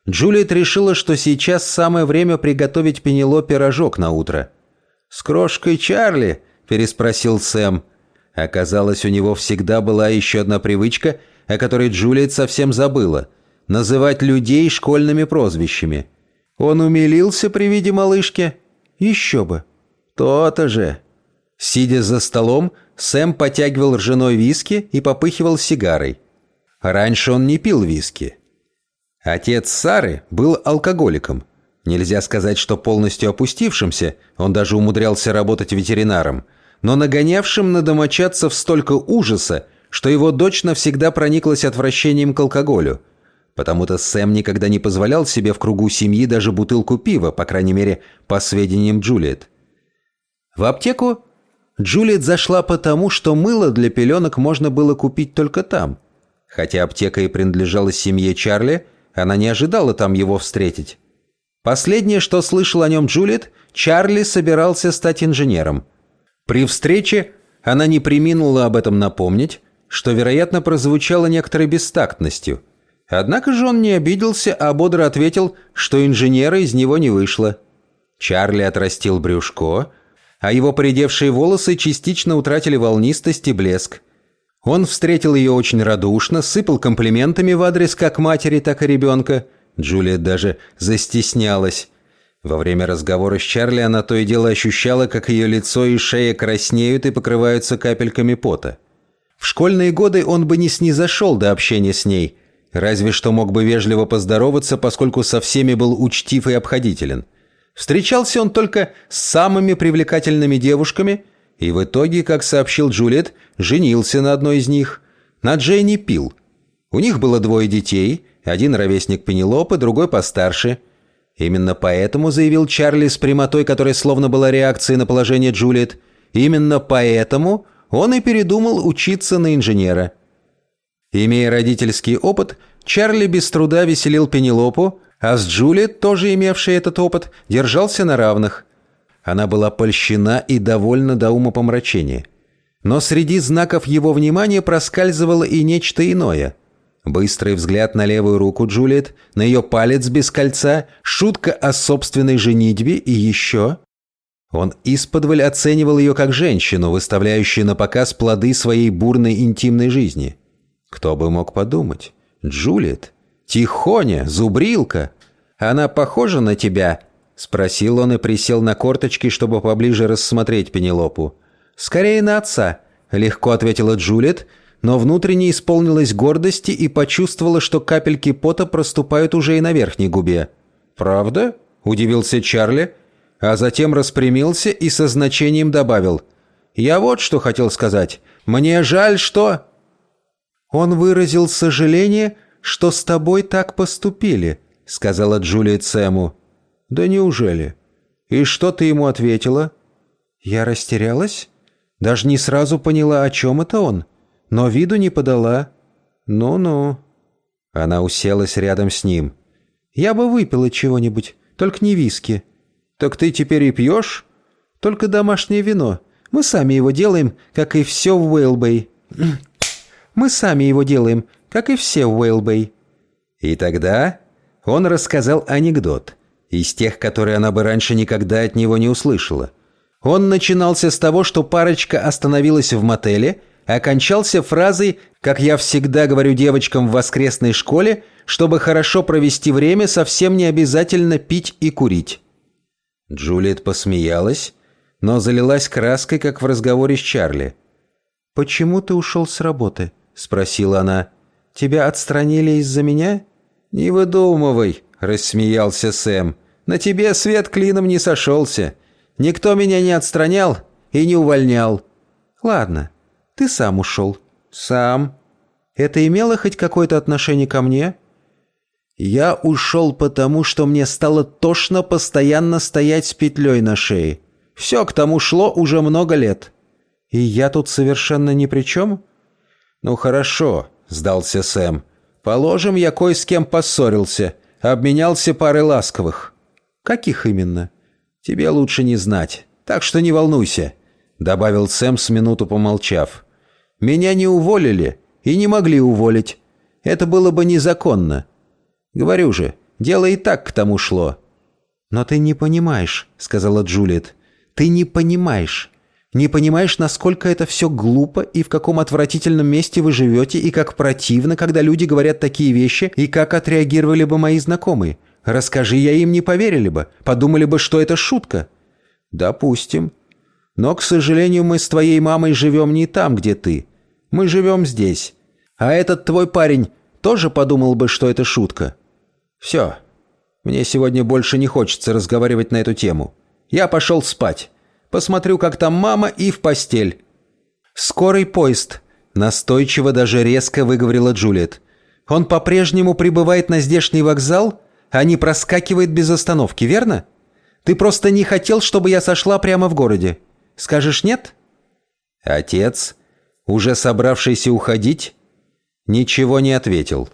Джулиет решила, что сейчас самое время приготовить Пенелопе рожок на утро. «С крошкой Чарли?» – переспросил Сэм. Оказалось, у него всегда была еще одна привычка, о которой Джулиет совсем забыла – называть людей школьными прозвищами. Он умилился при виде малышки? Еще бы. То-то же. Сидя за столом, Сэм потягивал ржаной виски и попыхивал сигарой – Раньше он не пил виски. Отец Сары был алкоголиком. Нельзя сказать, что полностью опустившимся, он даже умудрялся работать ветеринаром, но нагонявшим на домочадцев столько ужаса, что его дочь навсегда прониклась отвращением к алкоголю. Потому-то Сэм никогда не позволял себе в кругу семьи даже бутылку пива, по крайней мере, по сведениям Джулиет. В аптеку Джулиет зашла потому, что мыло для пеленок можно было купить только там – Хотя аптека и принадлежала семье Чарли, она не ожидала там его встретить. Последнее, что слышал о нем Джулиет, Чарли собирался стать инженером. При встрече она не приминула об этом напомнить, что, вероятно, прозвучало некоторой бестактностью. Однако же он не обиделся, а бодро ответил, что инженера из него не вышло. Чарли отрастил брюшко, а его поредевшие волосы частично утратили волнистость и блеск. Он встретил ее очень радушно, сыпал комплиментами в адрес как матери, так и ребенка. Джулия даже застеснялась. Во время разговора с Чарли она то и дело ощущала, как ее лицо и шея краснеют и покрываются капельками пота. В школьные годы он бы не снизошел до общения с ней, разве что мог бы вежливо поздороваться, поскольку со всеми был учтив и обходителен. Встречался он только с самыми привлекательными девушками – и в итоге, как сообщил Джулиет, женился на одной из них, на Джейни Пил. У них было двое детей, один ровесник Пенелопы, другой постарше. Именно поэтому, заявил Чарли с прямотой, которая словно была реакцией на положение Джулиет, именно поэтому он и передумал учиться на инженера. Имея родительский опыт, Чарли без труда веселил Пенелопу, а с Джулиет, тоже имевшей этот опыт, держался на равных. Она была польщена и довольна до ума помрачения. Но среди знаков его внимания проскальзывало и нечто иное. Быстрый взгляд на левую руку Джулиет, на ее палец без кольца, шутка о собственной женитьбе и еще... Он исподволь оценивал ее как женщину, выставляющую на показ плоды своей бурной интимной жизни. Кто бы мог подумать? Джулиет? Тихоня? Зубрилка? Она похожа на тебя?» Спросил он и присел на корточки, чтобы поближе рассмотреть Пенелопу. «Скорее на отца», — легко ответила Джулиет, но внутренне исполнилась гордости и почувствовала, что капельки пота проступают уже и на верхней губе. «Правда?» — удивился Чарли, а затем распрямился и со значением добавил. «Я вот что хотел сказать. Мне жаль, что...» «Он выразил сожаление, что с тобой так поступили», — сказала Джулия Сэму. «Да неужели? И что ты ему ответила?» «Я растерялась. Даже не сразу поняла, о чем это он, но виду не подала. Ну-ну». Она уселась рядом с ним. «Я бы выпила чего-нибудь, только не виски». «Так ты теперь и пьешь?» «Только домашнее вино. Мы сами его делаем, как и все в Уэйлбэй». «Мы сами его делаем, как и все в Уэйлбэй». И тогда он рассказал анекдот из тех, которые она бы раньше никогда от него не услышала. Он начинался с того, что парочка остановилась в мотеле, окончался фразой «Как я всегда говорю девочкам в воскресной школе, чтобы хорошо провести время, совсем не обязательно пить и курить». Джулиет посмеялась, но залилась краской, как в разговоре с Чарли. «Почему ты ушел с работы?» – спросила она. «Тебя отстранили из-за меня?» «Не выдумывай», — рассмеялся Сэм. «На тебе свет клином не сошелся. Никто меня не отстранял и не увольнял». «Ладно, ты сам ушел». «Сам». «Это имело хоть какое-то отношение ко мне?» «Я ушел потому, что мне стало тошно постоянно стоять с петлей на шее. Все к тому шло уже много лет». «И я тут совершенно ни при чем?» «Ну хорошо», — сдался Сэм. «Положим, я кое с кем поссорился. Обменялся парой ласковых. Каких именно? Тебе лучше не знать. Так что не волнуйся, добавил Сэм с минуту помолчав. Меня не уволили и не могли уволить. Это было бы незаконно. Говорю же, дело и так к тому шло. Но ты не понимаешь, сказала Джулиет. Ты не понимаешь. Не понимаешь, насколько это все глупо и в каком отвратительном месте вы живете, и как противно, когда люди говорят такие вещи, и как отреагировали бы мои знакомые. Расскажи, я им не поверили бы, подумали бы, что это шутка. Допустим. Но, к сожалению, мы с твоей мамой живем не там, где ты. Мы живем здесь. А этот твой парень тоже подумал бы, что это шутка. Все. Мне сегодня больше не хочется разговаривать на эту тему. Я пошел спать. Посмотрю, как там мама, и в постель». «Скорый поезд», — настойчиво даже резко выговорила Джулиет. «Он по-прежнему прибывает на здешний вокзал, а не проскакивает без остановки, верно? Ты просто не хотел, чтобы я сошла прямо в городе. Скажешь нет?» Отец, уже собравшийся уходить, ничего не ответил.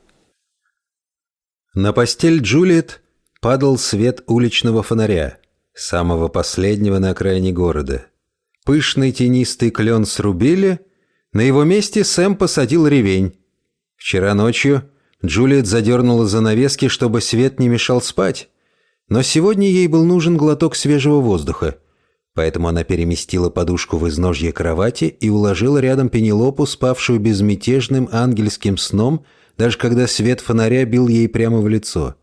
На постель Джулиет падал свет уличного фонаря самого последнего на окраине города. Пышный тенистый клен срубили, на его месте Сэм посадил ревень. Вчера ночью Джулиет задернула занавески, чтобы свет не мешал спать, но сегодня ей был нужен глоток свежего воздуха, поэтому она переместила подушку в изножье кровати и уложила рядом Пенелопу, спавшую безмятежным ангельским сном, даже когда свет фонаря бил ей прямо в лицо.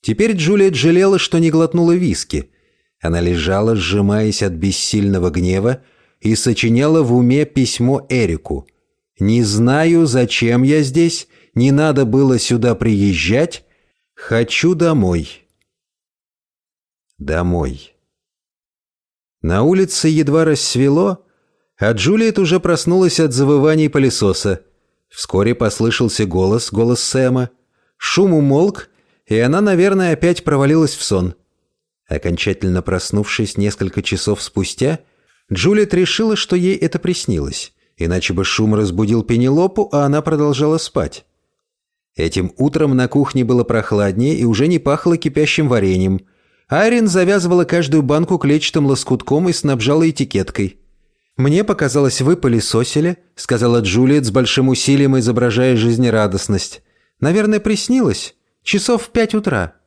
Теперь Джулиет жалела, что не глотнула виски – она лежала, сжимаясь от бессильного гнева, и сочиняла в уме письмо Эрику. «Не знаю, зачем я здесь, не надо было сюда приезжать. Хочу домой». Домой. На улице едва рассвело, а Джулиет уже проснулась от завываний пылесоса. Вскоре послышался голос, голос Сэма. Шум умолк, и она, наверное, опять провалилась в сон. Окончательно проснувшись несколько часов спустя, Джулиет решила, что ей это приснилось, Иначе бы шум разбудил Пенелопу, а она продолжала спать. Этим утром на кухне было прохладнее и уже не пахло кипящим вареньем. Айрин завязывала каждую банку клетчатым лоскутком и снабжала этикеткой. «Мне показалось, вы пылесосили», — сказала Джулиет с большим усилием, изображая жизнерадостность. «Наверное, приснилось. Часов в пять утра».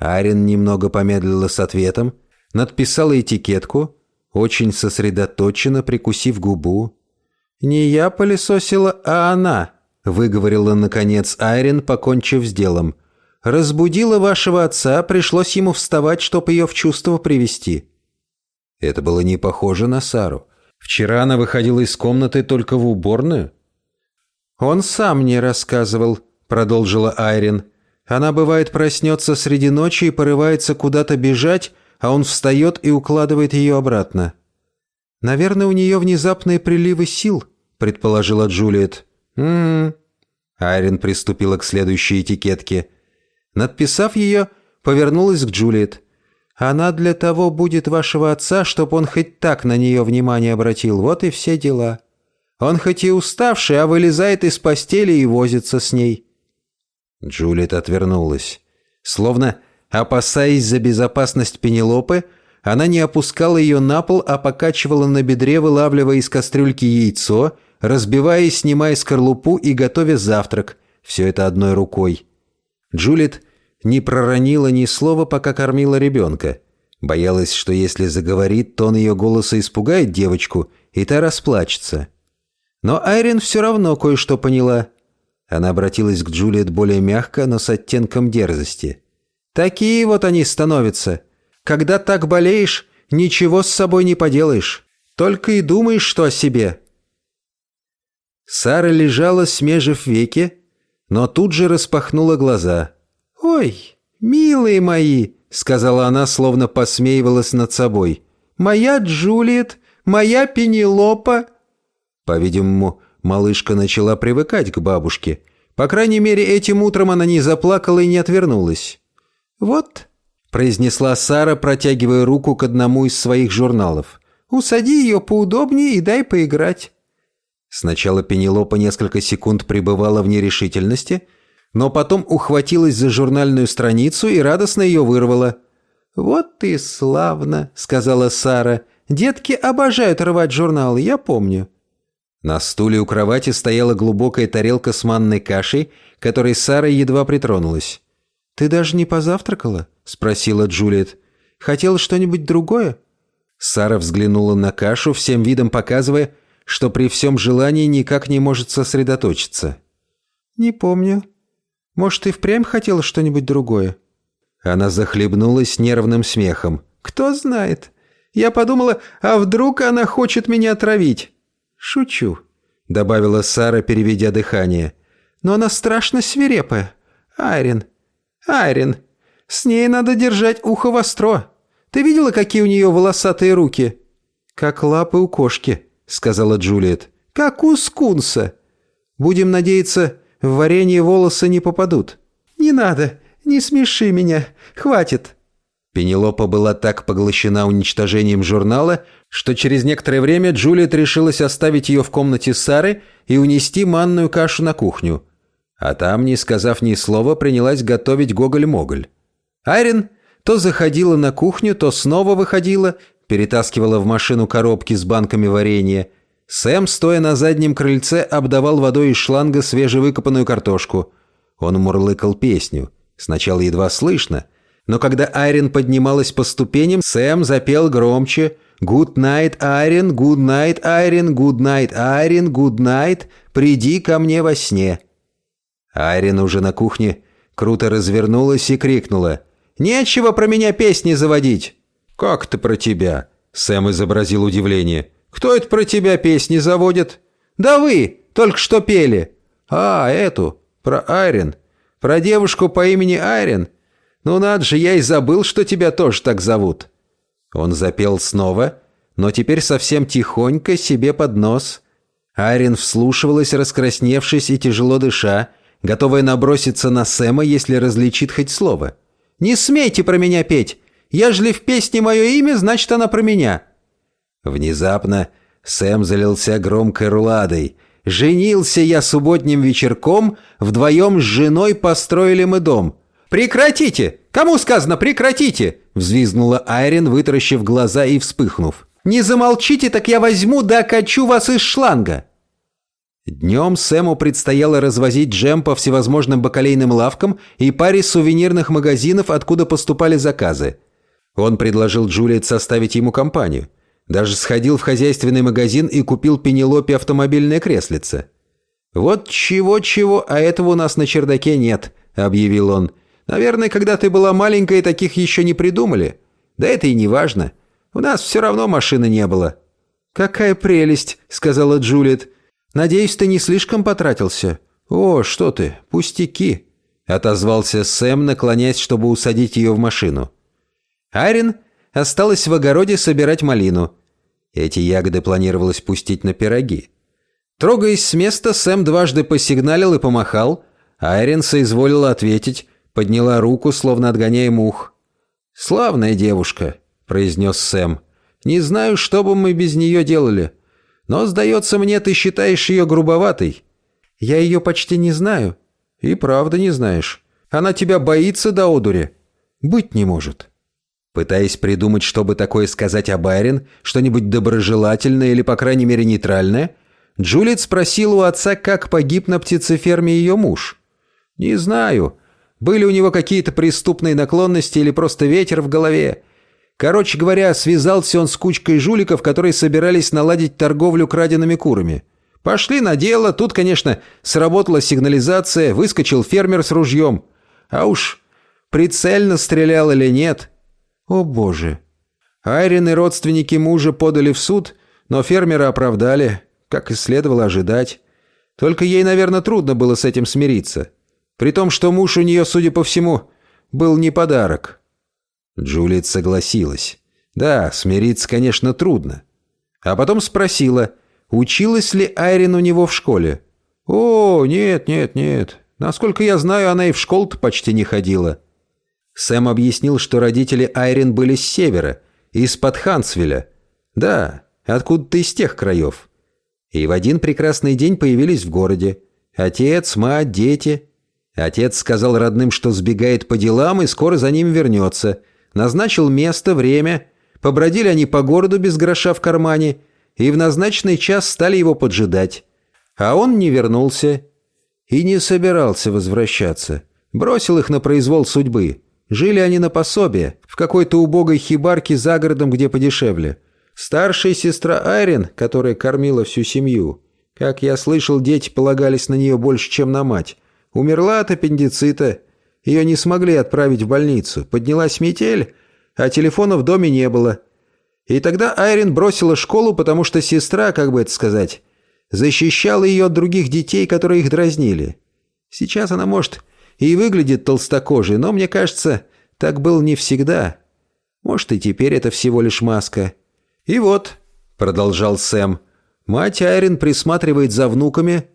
Айрин немного помедлила с ответом, надписала этикетку, очень сосредоточенно прикусив губу. «Не я пылесосила, а она», — выговорила, наконец, Айрин, покончив с делом. «Разбудила вашего отца, пришлось ему вставать, чтобы ее в чувство привести». Это было не похоже на Сару. Вчера она выходила из комнаты только в уборную. «Он сам мне рассказывал», — продолжила Айрин. «Она, бывает, проснется среди ночи и порывается куда-то бежать, а он встает и укладывает ее обратно». «Наверное, у нее внезапные приливы сил», — предположила Джулиет. «М-м-м». Айрин приступила к следующей этикетке. Надписав ее, повернулась к Джулиет. «Она для того будет вашего отца, чтобы он хоть так на нее внимание обратил. Вот и все дела. Он хоть и уставший, а вылезает из постели и возится с ней». Джулиет отвернулась. Словно, опасаясь за безопасность Пенелопы, она не опускала ее на пол, а покачивала на бедре, вылавливая из кастрюльки яйцо — разбивая и снимая скорлупу и готовя завтрак, все это одной рукой. Джулит не проронила ни слова, пока кормила ребенка. Боялась, что если заговорит, тон ее голоса испугает девочку, и та расплачется. Но Айрин все равно кое-что поняла. Она обратилась к Джулиет более мягко, но с оттенком дерзости. «Такие вот они становятся. Когда так болеешь, ничего с собой не поделаешь. Только и думаешь, что о себе. Сара лежала, смежив веки, но тут же распахнула глаза. «Ой, милые мои!» — сказала она, словно посмеивалась над собой. «Моя Джулиет, моя Пенелопа!» По-видимому, малышка начала привыкать к бабушке. По крайней мере, этим утром она не заплакала и не отвернулась. «Вот», — произнесла Сара, протягивая руку к одному из своих журналов. «Усади ее поудобнее и дай поиграть». Сначала Пенелопа несколько секунд пребывала в нерешительности, но потом ухватилась за журнальную страницу и радостно ее вырвала. «Вот ты славно», — сказала Сара. «Детки обожают рвать журналы, я помню». На стуле у кровати стояла глубокая тарелка с манной кашей, которой Сара едва притронулась. «Ты даже не позавтракала?» — спросила Джулиет. «Хотела что-нибудь другое?» Сара взглянула на кашу, всем видом показывая, что при всем желании никак не может сосредоточиться. «Не помню. Может, и впрямь хотела что-нибудь другое?» Она захлебнулась нервным смехом. «Кто знает. Я подумала, а вдруг она хочет меня отравить?» «Шучу», — добавила Сара, переведя дыхание. «Но она страшно свирепая. Айрин, Айрин, с ней надо держать ухо востро. Ты видела, какие у нее волосатые руки?» «Как лапы у кошки», сказала Джулиет. «Как у скунса. Будем надеяться, в варенье волосы не попадут». «Не надо, не смеши меня. Хватит». Пенелопа была так поглощена уничтожением журнала, что через некоторое время Джулиет решилась оставить ее в комнате Сары и унести манную кашу на кухню. А там, не сказав ни слова, принялась готовить гоголь-моголь. Айрин то заходила на кухню, то снова выходила перетаскивала в машину коробки с банками варенья. Сэм, стоя на заднем крыльце, обдавал водой из шланга свежевыкопанную картошку. Он мурлыкал песню. Сначала едва слышно, но когда Айрин поднималась по ступеням, Сэм запел громче «Good night, Айрин, good night, Айрин, good night, Айрин, good night, приди ко мне во сне». Айрин уже на кухне круто развернулась и крикнула «Нечего про меня песни заводить!» «Как ты про тебя?» Сэм изобразил удивление. «Кто это про тебя песни заводит?» «Да вы! Только что пели!» «А, эту! Про Айрин! Про девушку по имени Айрин! Ну надо же, я и забыл, что тебя тоже так зовут!» Он запел снова, но теперь совсем тихонько себе под нос. Айрин вслушивалась, раскрасневшись и тяжело дыша, готовая наброситься на Сэма, если различит хоть слово. «Не смейте про меня петь! Ежели в песне мое имя, значит, она про меня». Внезапно Сэм залился громкой руладой. «Женился я субботним вечерком, вдвоем с женой построили мы дом». «Прекратите! Кому сказано прекратите?» Взвизгнула Айрин, вытаращив глаза и вспыхнув. «Не замолчите, так я возьму да качу вас из шланга!» Днем Сэму предстояло развозить джем по всевозможным бакалейным лавкам и паре сувенирных магазинов, откуда поступали заказы. Он предложил Джулиет составить ему компанию. Даже сходил в хозяйственный магазин и купил Пенелопе автомобильное креслице. «Вот чего-чего, а этого у нас на чердаке нет», — объявил он. «Наверное, когда ты была маленькая, таких еще не придумали. Да это и не важно. У нас все равно машины не было». «Какая прелесть», — сказала Джулиет. «Надеюсь, ты не слишком потратился?» «О, что ты, пустяки», — отозвался Сэм, наклоняясь, чтобы усадить ее в машину. Арин осталась в огороде собирать малину. Эти ягоды планировалось пустить на пироги. Трогаясь с места, Сэм дважды посигналил и помахал. Айрин соизволила ответить, подняла руку, словно отгоняя мух. «Славная девушка», — произнес Сэм. «Не знаю, что бы мы без нее делали. Но, сдается мне, ты считаешь ее грубоватой. Я ее почти не знаю. И правда не знаешь. Она тебя боится до одури. Быть не может». Пытаясь придумать, чтобы такое сказать о Байрин, что-нибудь доброжелательное или, по крайней мере, нейтральное, Джулит спросила у отца, как погиб на птицеферме ее муж. «Не знаю. Были у него какие-то преступные наклонности или просто ветер в голове. Короче говоря, связался он с кучкой жуликов, которые собирались наладить торговлю крадеными курами. Пошли на дело, тут, конечно, сработала сигнализация, выскочил фермер с ружьем. А уж прицельно стрелял или нет, о боже. Айрин и родственники мужа подали в суд, но фермера оправдали, как и следовало ожидать. Только ей, наверное, трудно было с этим смириться. При том, что муж у нее, судя по всему, был не подарок. Джулиет согласилась. Да, смириться, конечно, трудно. А потом спросила, училась ли Айрин у него в школе. «О, нет, нет, нет. Насколько я знаю, она и в школу-то почти не ходила». Сэм объяснил, что родители Айрин были с севера, из-под Хансвилля. Да, откуда-то из тех краев. И в один прекрасный день появились в городе. Отец, мать, дети. Отец сказал родным, что сбегает по делам и скоро за ним вернется. Назначил место, время. Побродили они по городу без гроша в кармане и в назначенный час стали его поджидать. А он не вернулся и не собирался возвращаться. Бросил их на произвол судьбы. Жили они на пособие, в какой-то убогой хибарке за городом, где подешевле. Старшая сестра Айрин, которая кормила всю семью. Как я слышал, дети полагались на нее больше, чем на мать. Умерла от аппендицита. Ее не смогли отправить в больницу. Поднялась метель, а телефона в доме не было. И тогда Айрин бросила школу, потому что сестра, как бы это сказать, защищала ее от других детей, которые их дразнили. Сейчас она, может, и выглядит толстокожей, но, мне кажется, так был не всегда. Может, и теперь это всего лишь маска. И вот, продолжал Сэм, мать Айрин присматривает за внуками,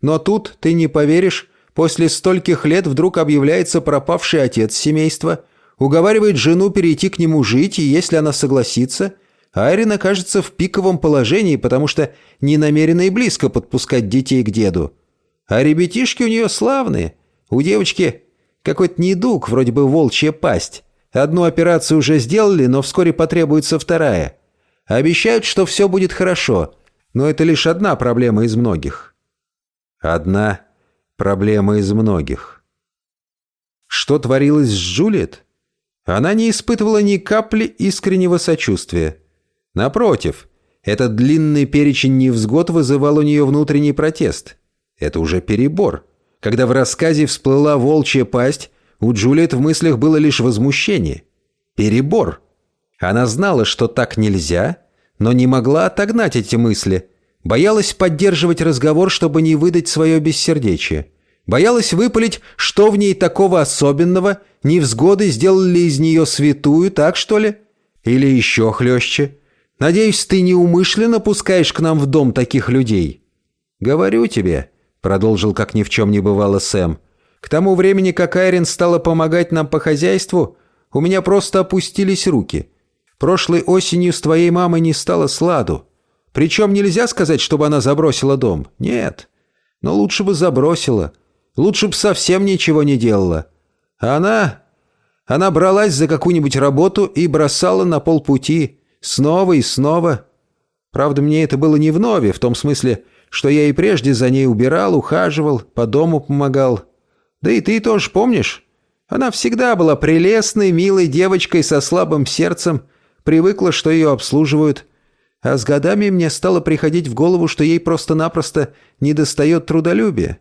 но тут, ты не поверишь, после стольких лет вдруг объявляется пропавший отец семейства, уговаривает жену перейти к нему жить, и если она согласится, Айрин окажется в пиковом положении, потому что не намерена и близко подпускать детей к деду. А ребятишки у нее славные – у девочки какой-то недуг, вроде бы волчья пасть. Одну операцию уже сделали, но вскоре потребуется вторая. Обещают, что все будет хорошо, но это лишь одна проблема из многих. Одна проблема из многих. Что творилось с Джулиет? Она не испытывала ни капли искреннего сочувствия. Напротив, этот длинный перечень невзгод вызывал у нее внутренний протест. Это уже перебор. Когда в рассказе всплыла волчья пасть, у Джулиет в мыслях было лишь возмущение. Перебор. Она знала, что так нельзя, но не могла отогнать эти мысли. Боялась поддерживать разговор, чтобы не выдать свое бессердечие. Боялась выпалить, что в ней такого особенного, невзгоды сделали из нее святую, так что ли? Или еще хлеще. Надеюсь, ты неумышленно пускаешь к нам в дом таких людей. Говорю тебе, продолжил как ни в чем не бывало Сэм. «К тому времени, как Айрин стала помогать нам по хозяйству, у меня просто опустились руки. Прошлой осенью с твоей мамой не стало сладу. Причем нельзя сказать, чтобы она забросила дом. Нет. Но лучше бы забросила. Лучше бы совсем ничего не делала. А она... Она бралась за какую-нибудь работу и бросала на полпути. Снова и снова. Правда, мне это было не вновь, в том смысле, что я и прежде за ней убирал, ухаживал, по дому помогал. Да и ты тоже помнишь? Она всегда была прелестной, милой девочкой со слабым сердцем, привыкла, что ее обслуживают. А с годами мне стало приходить в голову, что ей просто-напросто недостает трудолюбия.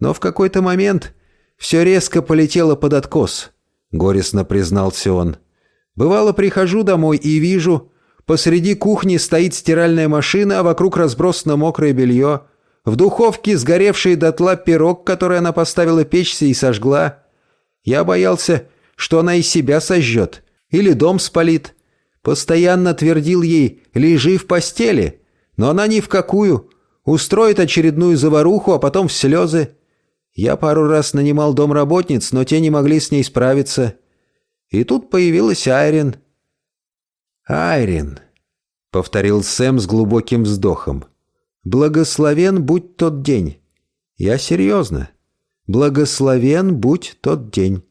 Но в какой-то момент все резко полетело под откос, горестно признался он. Бывало, прихожу домой и вижу, посреди кухни стоит стиральная машина, а вокруг разбросано мокрое белье. В духовке сгоревший дотла пирог, который она поставила печься и сожгла. Я боялся, что она и себя сожжет. Или дом спалит. Постоянно твердил ей «лежи в постели», но она ни в какую. Устроит очередную заваруху, а потом в слезы. Я пару раз нанимал домработниц, но те не могли с ней справиться. И тут появилась Айрин. «Айрин», — повторил Сэм с глубоким вздохом. «Благословен будь тот день. Я серьезно. Благословен будь тот день».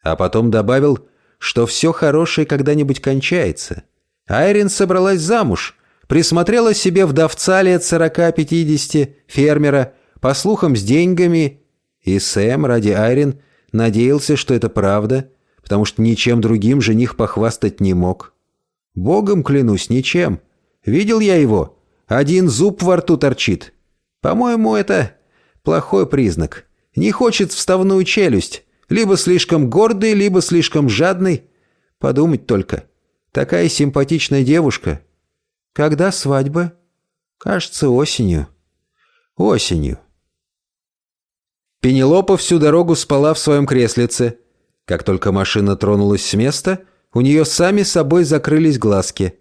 А потом добавил что все хорошее когда-нибудь кончается. Айрин собралась замуж, присмотрела себе вдовца лет сорока-пятидесяти, фермера, по слухам с деньгами, и Сэм ради Айрин надеялся, что это правда, потому что ничем другим жених похвастать не мог. Богом клянусь, ничем. Видел я его. Один зуб во рту торчит. По-моему, это плохой признак. Не хочет вставную челюсть, либо слишком гордый, либо слишком жадный. Подумать только. Такая симпатичная девушка. Когда свадьба? Кажется, осенью. Осенью. Пенелопа всю дорогу спала в своем креслице. Как только машина тронулась с места, у нее сами собой закрылись глазки.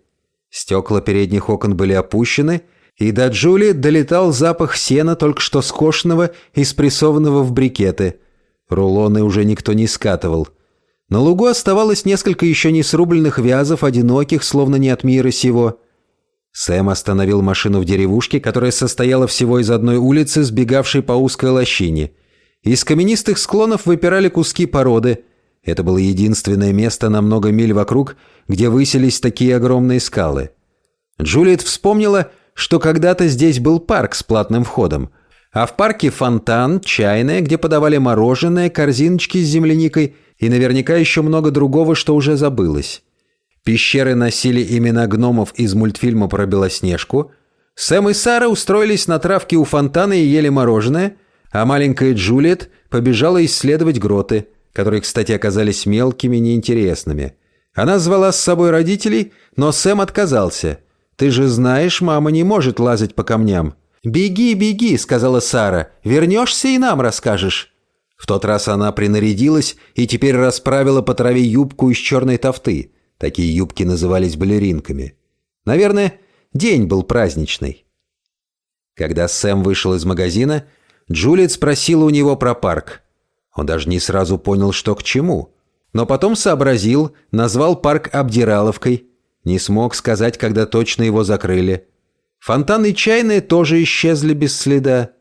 Стекла передних окон были опущены, и до Джули долетал запах сена, только что скошенного и спрессованного в брикеты – Рулоны уже никто не скатывал. На лугу оставалось несколько еще не срубленных вязов, одиноких, словно не от мира сего. Сэм остановил машину в деревушке, которая состояла всего из одной улицы, сбегавшей по узкой лощине. Из каменистых склонов выпирали куски породы. Это было единственное место на много миль вокруг, где высились такие огромные скалы. Джулиет вспомнила, что когда-то здесь был парк с платным входом – а в парке фонтан, чайная, где подавали мороженое, корзиночки с земляникой и наверняка еще много другого, что уже забылось. Пещеры носили имена гномов из мультфильма про Белоснежку. Сэм и Сара устроились на травке у фонтана и ели мороженое, а маленькая Джулиет побежала исследовать гроты, которые, кстати, оказались мелкими, неинтересными. Она звала с собой родителей, но Сэм отказался. «Ты же знаешь, мама не может лазать по камням». «Беги, беги», — сказала Сара. «Вернешься и нам расскажешь». В тот раз она принарядилась и теперь расправила по траве юбку из черной тофты. Такие юбки назывались балеринками. Наверное, день был праздничный. Когда Сэм вышел из магазина, Джулиет спросила у него про парк. Он даже не сразу понял, что к чему. Но потом сообразил, назвал парк Обдираловкой. Не смог сказать, когда точно его закрыли. Фонтаны чайные тоже исчезли без следа.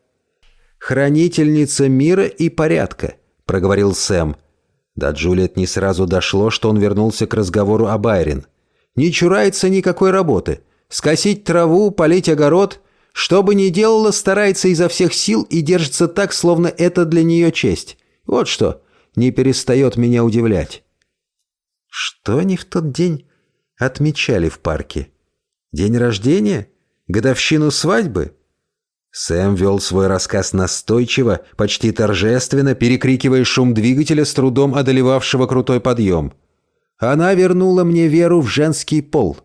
«Хранительница мира и порядка», — проговорил Сэм. До Джулиет не сразу дошло, что он вернулся к разговору о Байрин. «Не чурается никакой работы. Скосить траву, полить огород. Что бы ни делала, старается изо всех сил и держится так, словно это для нее честь. Вот что не перестает меня удивлять». Что они в тот день отмечали в парке? День рождения? Годовщину свадьбы?» Сэм вел свой рассказ настойчиво, почти торжественно, перекрикивая шум двигателя с трудом одолевавшего крутой подъем. «Она вернула мне веру в женский пол».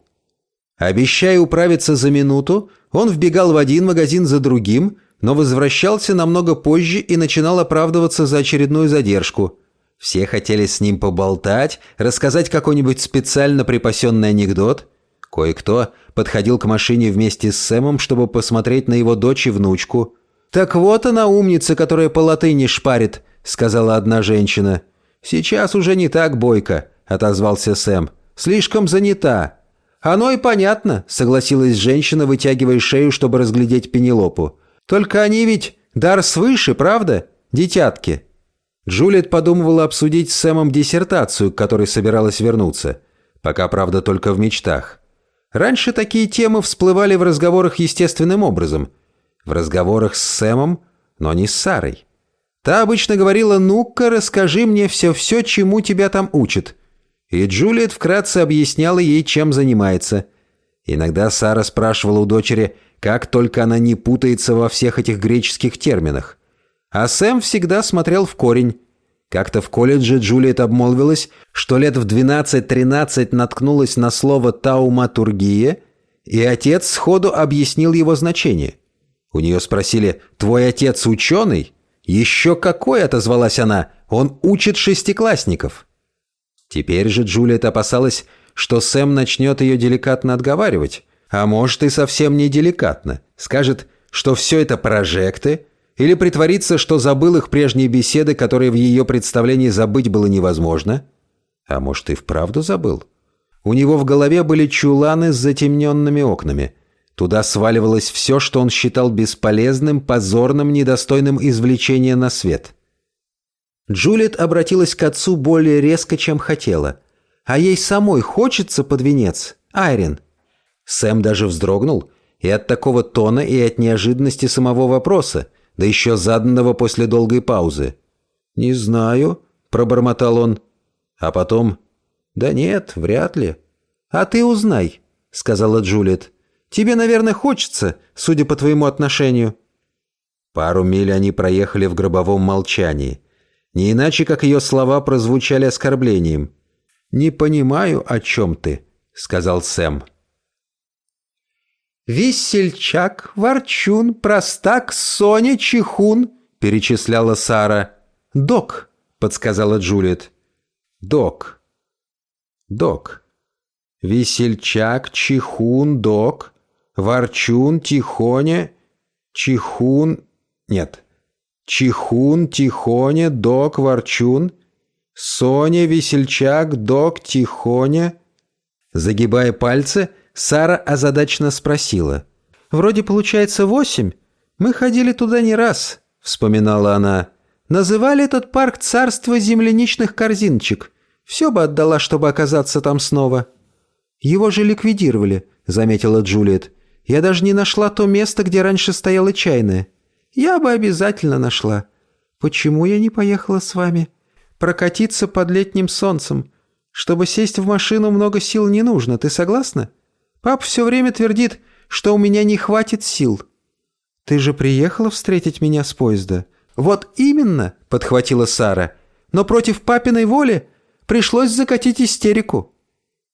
Обещая управиться за минуту, он вбегал в один магазин за другим, но возвращался намного позже и начинал оправдываться за очередную задержку. Все хотели с ним поболтать, рассказать какой-нибудь специально припасенный анекдот – Кое-кто подходил к машине вместе с Сэмом, чтобы посмотреть на его дочь и внучку. «Так вот она умница, которая по латыни шпарит», — сказала одна женщина. «Сейчас уже не так бойко», — отозвался Сэм. «Слишком занята. «Оно и понятно», — согласилась женщина, вытягивая шею, чтобы разглядеть Пенелопу. «Только они ведь дар свыше, правда? Детятки». Джулиет подумывала обсудить с Сэмом диссертацию, к которой собиралась вернуться. Пока, правда, только в мечтах. Раньше такие темы всплывали в разговорах естественным образом. В разговорах с Сэмом, но не с Сарой. Та обычно говорила «Ну-ка, расскажи мне все-все, чему тебя там учат». И Джулиет вкратце объясняла ей, чем занимается. Иногда Сара спрашивала у дочери, как только она не путается во всех этих греческих терминах. А Сэм всегда смотрел в корень. Как-то в колледже Джулиет обмолвилась, что лет в 12-13 наткнулась на слово «тауматургия», и отец сходу объяснил его значение. У нее спросили «Твой отец ученый?» «Еще какой!» — отозвалась она. «Он учит шестиклассников». Теперь же Джулиет опасалась, что Сэм начнет ее деликатно отговаривать. А может и совсем не деликатно. Скажет, что все это прожекты, или притворится, что забыл их прежние беседы, которые в ее представлении забыть было невозможно. А может и вправду забыл. У него в голове были чуланы с затемненными окнами. Туда сваливалось все, что он считал бесполезным, позорным, недостойным извлечения на свет. Джулиет обратилась к отцу более резко, чем хотела. «А ей самой хочется под венец, Айрин?» Сэм даже вздрогнул и от такого тона, и от неожиданности самого вопроса, да еще заданного после долгой паузы. «Не знаю», — пробормотал он. А потом... «Да нет, вряд ли». «А ты узнай», — сказала Джулиет. «Тебе, наверное, хочется, судя по твоему отношению». Пару миль они проехали в гробовом молчании. Не иначе, как ее слова прозвучали оскорблением. «Не понимаю, о чем ты», — сказал Сэм. «Весельчак, ворчун, простак, Соня, чихун», — перечисляла Сара. «Док», — подсказала Джулиет. «Док». «Док». Весельчак, чихун, док, ворчун, тихоня, чихун... Нет, Чихун, Тихоня, Док, Ворчун, Соня, Весельчак, Док, Тихоня. Загибая пальцы, Сара озадачно спросила. «Вроде получается восемь. Мы ходили туда не раз», — вспоминала она. «Называли этот парк «Царство земляничных корзиночек». Все бы отдала, чтобы оказаться там снова». «Его же ликвидировали», — заметила Джулиет. «Я даже не нашла то место, где раньше стояла чайная». Я бы обязательно нашла. Почему я не поехала с вами? Прокатиться под летним солнцем. Чтобы сесть в машину, много сил не нужно. Ты согласна? Пап все время твердит, что у меня не хватит сил. Ты же приехала встретить меня с поезда. Вот именно, подхватила Сара. Но против папиной воли пришлось закатить истерику.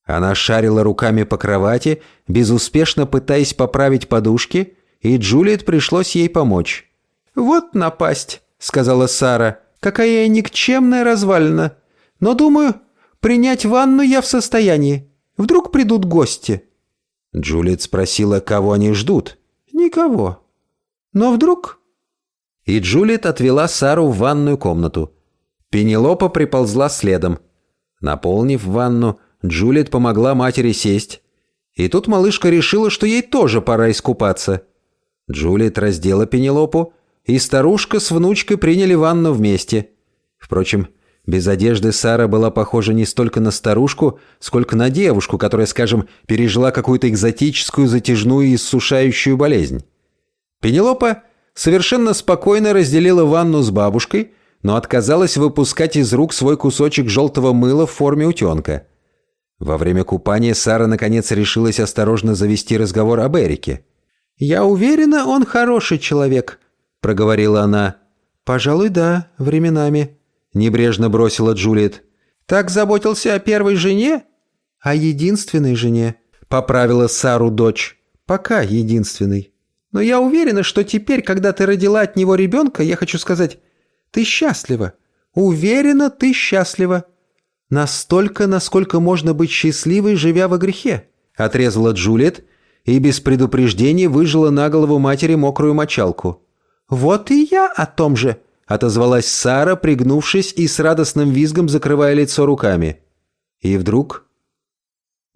Она шарила руками по кровати, безуспешно пытаясь поправить подушки, и Джулиет пришлось ей помочь. «Вот напасть», — сказала Сара. «Какая я никчемная развалина. Но, думаю, принять ванну я в состоянии. Вдруг придут гости». Джулиет спросила, кого они ждут. «Никого. Но вдруг...» И Джулиет отвела Сару в ванную комнату. Пенелопа приползла следом. Наполнив ванну, Джулиет помогла матери сесть. И тут малышка решила, что ей тоже пора искупаться. Джулиет раздела Пенелопу, и старушка с внучкой приняли ванну вместе. Впрочем, без одежды Сара была похожа не столько на старушку, сколько на девушку, которая, скажем, пережила какую-то экзотическую затяжную и иссушающую болезнь. Пенелопа совершенно спокойно разделила ванну с бабушкой, но отказалась выпускать из рук свой кусочек желтого мыла в форме утенка. Во время купания Сара наконец решилась осторожно завести разговор об Эрике. «Я уверена, он хороший человек», — проговорила она. «Пожалуй, да, временами», — небрежно бросила Джулиет. «Так заботился о первой жене?» «О единственной жене», — поправила Сару дочь. «Пока единственной. Но я уверена, что теперь, когда ты родила от него ребенка, я хочу сказать, ты счастлива. Уверена, ты счастлива. Настолько, насколько можно быть счастливой, живя во грехе», — отрезала Джулиет и без предупреждения выжила на голову матери мокрую мочалку. «Вот и я о том же», — отозвалась Сара, пригнувшись и с радостным визгом закрывая лицо руками. И вдруг...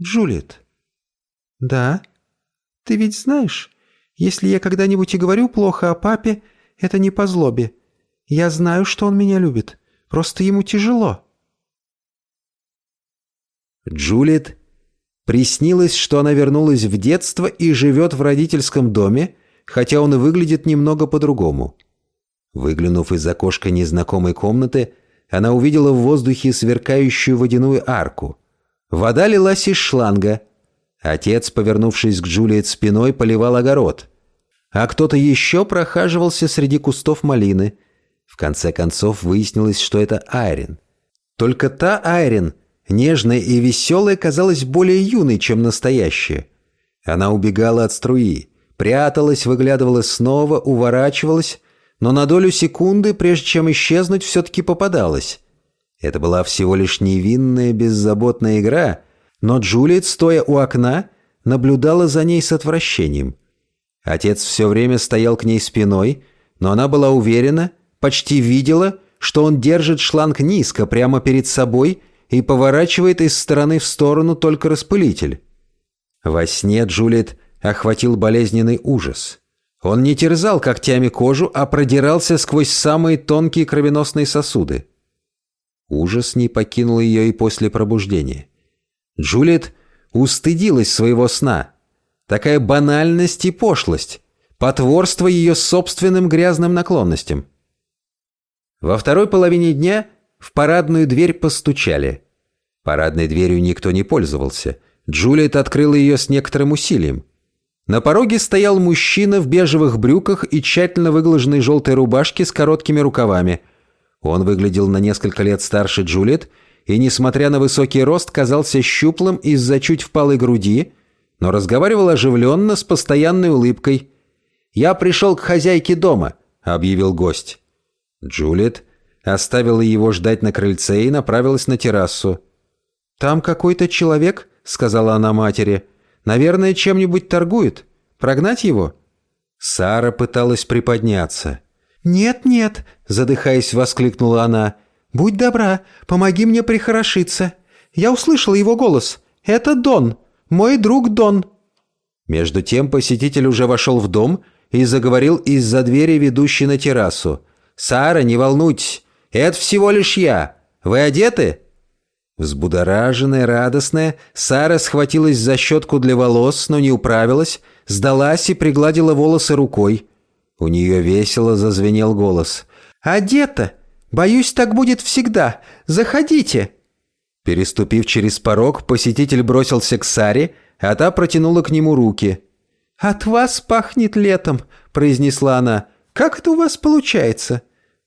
«Джулиет, «Да. Ты ведь знаешь, если я когда-нибудь и говорю плохо о папе, это не по злобе. Я знаю, что он меня любит. Просто ему тяжело». Джулиет приснилось, что она вернулась в детство и живет в родительском доме, хотя он и выглядит немного по-другому. Выглянув из окошка незнакомой комнаты, она увидела в воздухе сверкающую водяную арку. Вода лилась из шланга. Отец, повернувшись к Джулиет спиной, поливал огород. А кто-то еще прохаживался среди кустов малины. В конце концов выяснилось, что это Айрин. Только та Айрин, нежная и веселая, казалась более юной, чем настоящая. Она убегала от струи, пряталась, выглядывала снова, уворачивалась, но на долю секунды, прежде чем исчезнуть, все-таки попадалась. Это была всего лишь невинная, беззаботная игра, но Джулиет, стоя у окна, наблюдала за ней с отвращением. Отец все время стоял к ней спиной, но она была уверена, почти видела, что он держит шланг низко, прямо перед собой, и поворачивает из стороны в сторону только распылитель. Во сне Джулиет охватил болезненный ужас – он не терзал когтями кожу, а продирался сквозь самые тонкие кровеносные сосуды. Ужас не покинул ее и после пробуждения. Джулиет устыдилась своего сна. Такая банальность и пошлость. Потворство ее собственным грязным наклонностям. Во второй половине дня в парадную дверь постучали. Парадной дверью никто не пользовался. Джулиет открыла ее с некоторым усилием. На пороге стоял мужчина в бежевых брюках и тщательно выглаженной желтой рубашке с короткими рукавами. Он выглядел на несколько лет старше Джулиет и, несмотря на высокий рост, казался щуплым из-за чуть впалой груди, но разговаривал оживленно с постоянной улыбкой. «Я пришел к хозяйке дома», — объявил гость. Джулиет оставила его ждать на крыльце и направилась на террасу. «Там какой-то человек», — сказала она матери, — Наверное, чем-нибудь торгует. Прогнать его?» Сара пыталась приподняться. «Нет-нет», — задыхаясь, воскликнула она. «Будь добра, помоги мне прихорошиться. Я услышала его голос. Это Дон, мой друг Дон». Между тем посетитель уже вошел в дом и заговорил из-за двери, ведущей на террасу. «Сара, не волнуйтесь, это всего лишь я. Вы одеты?» Взбудораженная, радостная, Сара схватилась за щетку для волос, но не управилась, сдалась и пригладила волосы рукой. У нее весело зазвенел голос. «Одета! Боюсь, так будет всегда. Заходите!» Переступив через порог, посетитель бросился к Саре, а та протянула к нему руки. «От вас пахнет летом», — произнесла она. «Как это у вас получается?»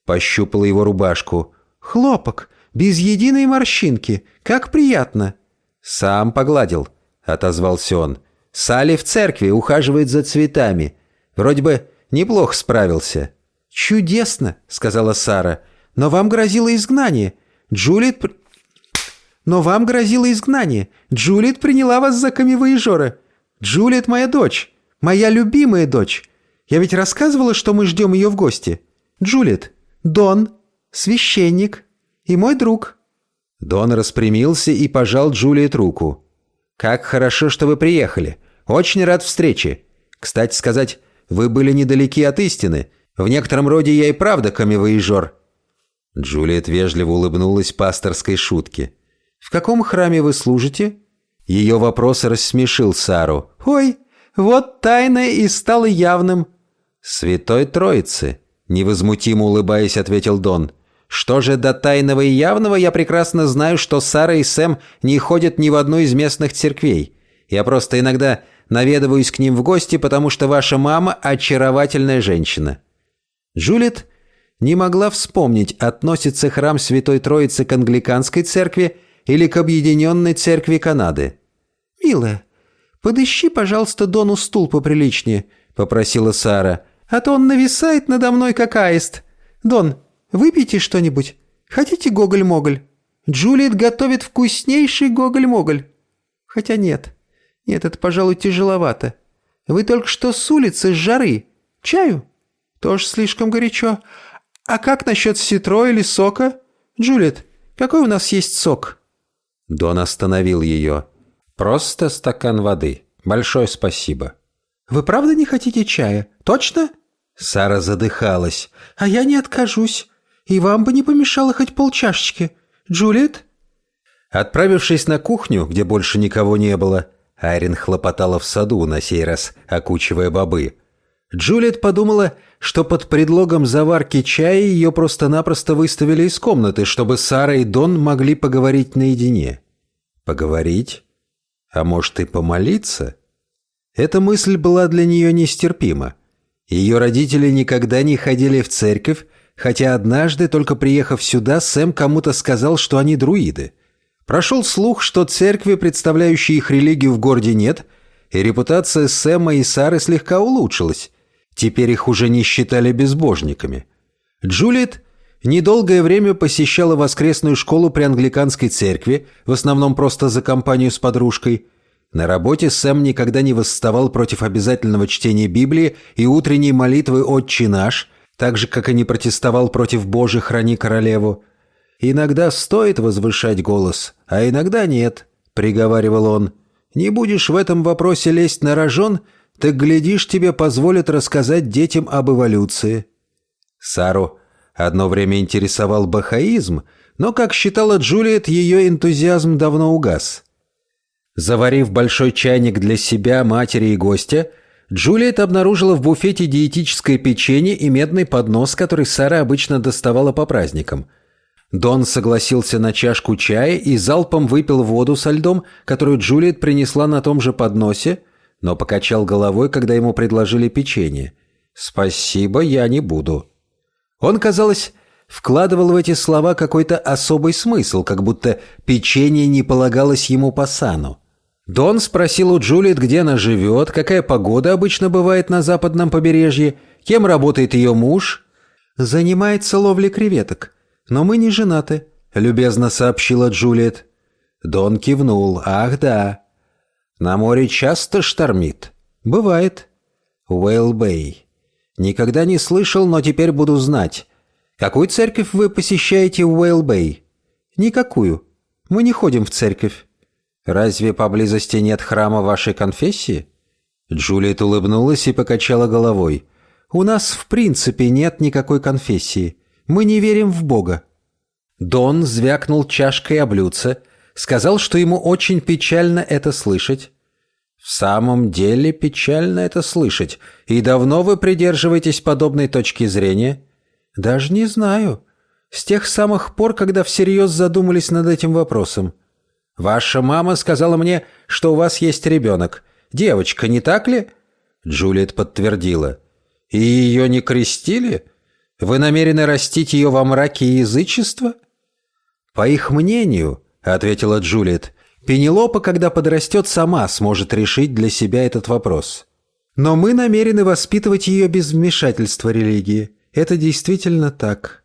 Пощупала его рубашку. «Хлопок без единой морщинки. Как приятно!» «Сам погладил», — отозвался он. «Салли в церкви ухаживает за цветами. Вроде бы неплохо справился». «Чудесно», — сказала Сара. «Но вам грозило изгнание. Джулит...» «Но вам грозило изгнание. Джулит приняла вас за камевоежора. Джулит моя дочь. Моя любимая дочь. Я ведь рассказывала, что мы ждем ее в гости. Джулит, Дон, священник, и мой друг». Дон распрямился и пожал Джулиет руку. «Как хорошо, что вы приехали. Очень рад встрече. Кстати сказать, вы были недалеки от истины. В некотором роде я и правда камевоежор». Джулиет вежливо улыбнулась пасторской шутке. «В каком храме вы служите?» Ее вопрос рассмешил Сару. «Ой, вот тайное и стало явным». «Святой Троицы», — невозмутимо улыбаясь, ответил Дон. Что же до тайного и явного, я прекрасно знаю, что Сара и Сэм не ходят ни в одну из местных церквей. Я просто иногда наведываюсь к ним в гости, потому что ваша мама – очаровательная женщина». Джулит не могла вспомнить, относится храм Святой Троицы к англиканской церкви или к Объединенной церкви Канады. «Милая, подыщи, пожалуйста, Дону стул поприличнее», – попросила Сара. «А то он нависает надо мной, как аист. Дон, Выпейте что-нибудь. Хотите гоголь-моголь? Джулиет готовит вкуснейший гоголь-моголь. Хотя нет. Нет, это, пожалуй, тяжеловато. Вы только что с улицы, с жары. Чаю? Тоже слишком горячо. А как насчет ситро или сока? Джулиет, какой у нас есть сок?» Дон остановил ее. «Просто стакан воды. Большое спасибо. Вы правда не хотите чая? Точно? Сара задыхалась. А я не откажусь. И вам бы не помешало хоть полчашечки. Джулиет? Отправившись на кухню, где больше никого не было, Айрин хлопотала в саду, на сей раз окучивая бобы. Джулиет подумала, что под предлогом заварки чая ее просто-напросто выставили из комнаты, чтобы Сара и Дон могли поговорить наедине. Поговорить? А может и помолиться? Эта мысль была для нее нестерпима. Ее родители никогда не ходили в церковь, хотя однажды, только приехав сюда, Сэм кому-то сказал, что они друиды. Прошел слух, что церкви, представляющие их религию в городе, нет, и репутация Сэма и Сары слегка улучшилась. Теперь их уже не считали безбожниками. Джулиет недолгое время посещала воскресную школу при англиканской церкви, в основном просто за компанию с подружкой. На работе Сэм никогда не восставал против обязательного чтения Библии и утренней молитвы «Отче наш», так же, как и не протестовал против «Боже, храни королеву». «Иногда стоит возвышать голос, а иногда нет», — приговаривал он. «Не будешь в этом вопросе лезть на рожон, так, глядишь, тебе позволят рассказать детям об эволюции». Сару одно время интересовал бахаизм, но, как считала Джулиет, ее энтузиазм давно угас. Заварив большой чайник для себя, матери и гостя, Джулиет обнаружила в буфете диетическое печенье и медный поднос, который Сара обычно доставала по праздникам. Дон согласился на чашку чая и залпом выпил воду со льдом, которую Джулиет принесла на том же подносе, но покачал головой, когда ему предложили печенье. «Спасибо, я не буду». Он, казалось, вкладывал в эти слова какой-то особый смысл, как будто печенье не полагалось ему по сану. Дон спросил у Джулиет, где она живет, какая погода обычно бывает на западном побережье, кем работает ее муж. «Занимается ловлей креветок, но мы не женаты», — любезно сообщила Джулиет. Дон кивнул. «Ах, да. На море часто штормит? Бывает. Уэйл-Бэй. Никогда не слышал, но теперь буду знать. Какую церковь вы посещаете в Уэйл-Бэй? Никакую. Мы не ходим в церковь. Разве поблизости нет храма вашей конфессии? Джулиет улыбнулась и покачала головой. У нас в принципе нет никакой конфессии. Мы не верим в Бога. Дон звякнул чашкой о блюдце, Сказал, что ему очень печально это слышать. В самом деле печально это слышать. И давно вы придерживаетесь подобной точки зрения? Даже не знаю. С тех самых пор, когда всерьез задумались над этим вопросом. Ваша мама сказала мне, что у вас есть ребенок. Девочка, не так ли? Джулиет подтвердила. И ее не крестили? Вы намерены растить ее во мраке язычества? По их мнению, — ответила Джулиет. «Пенелопа, когда подрастет, сама сможет решить для себя этот вопрос. Но мы намерены воспитывать ее без вмешательства религии. Это действительно так».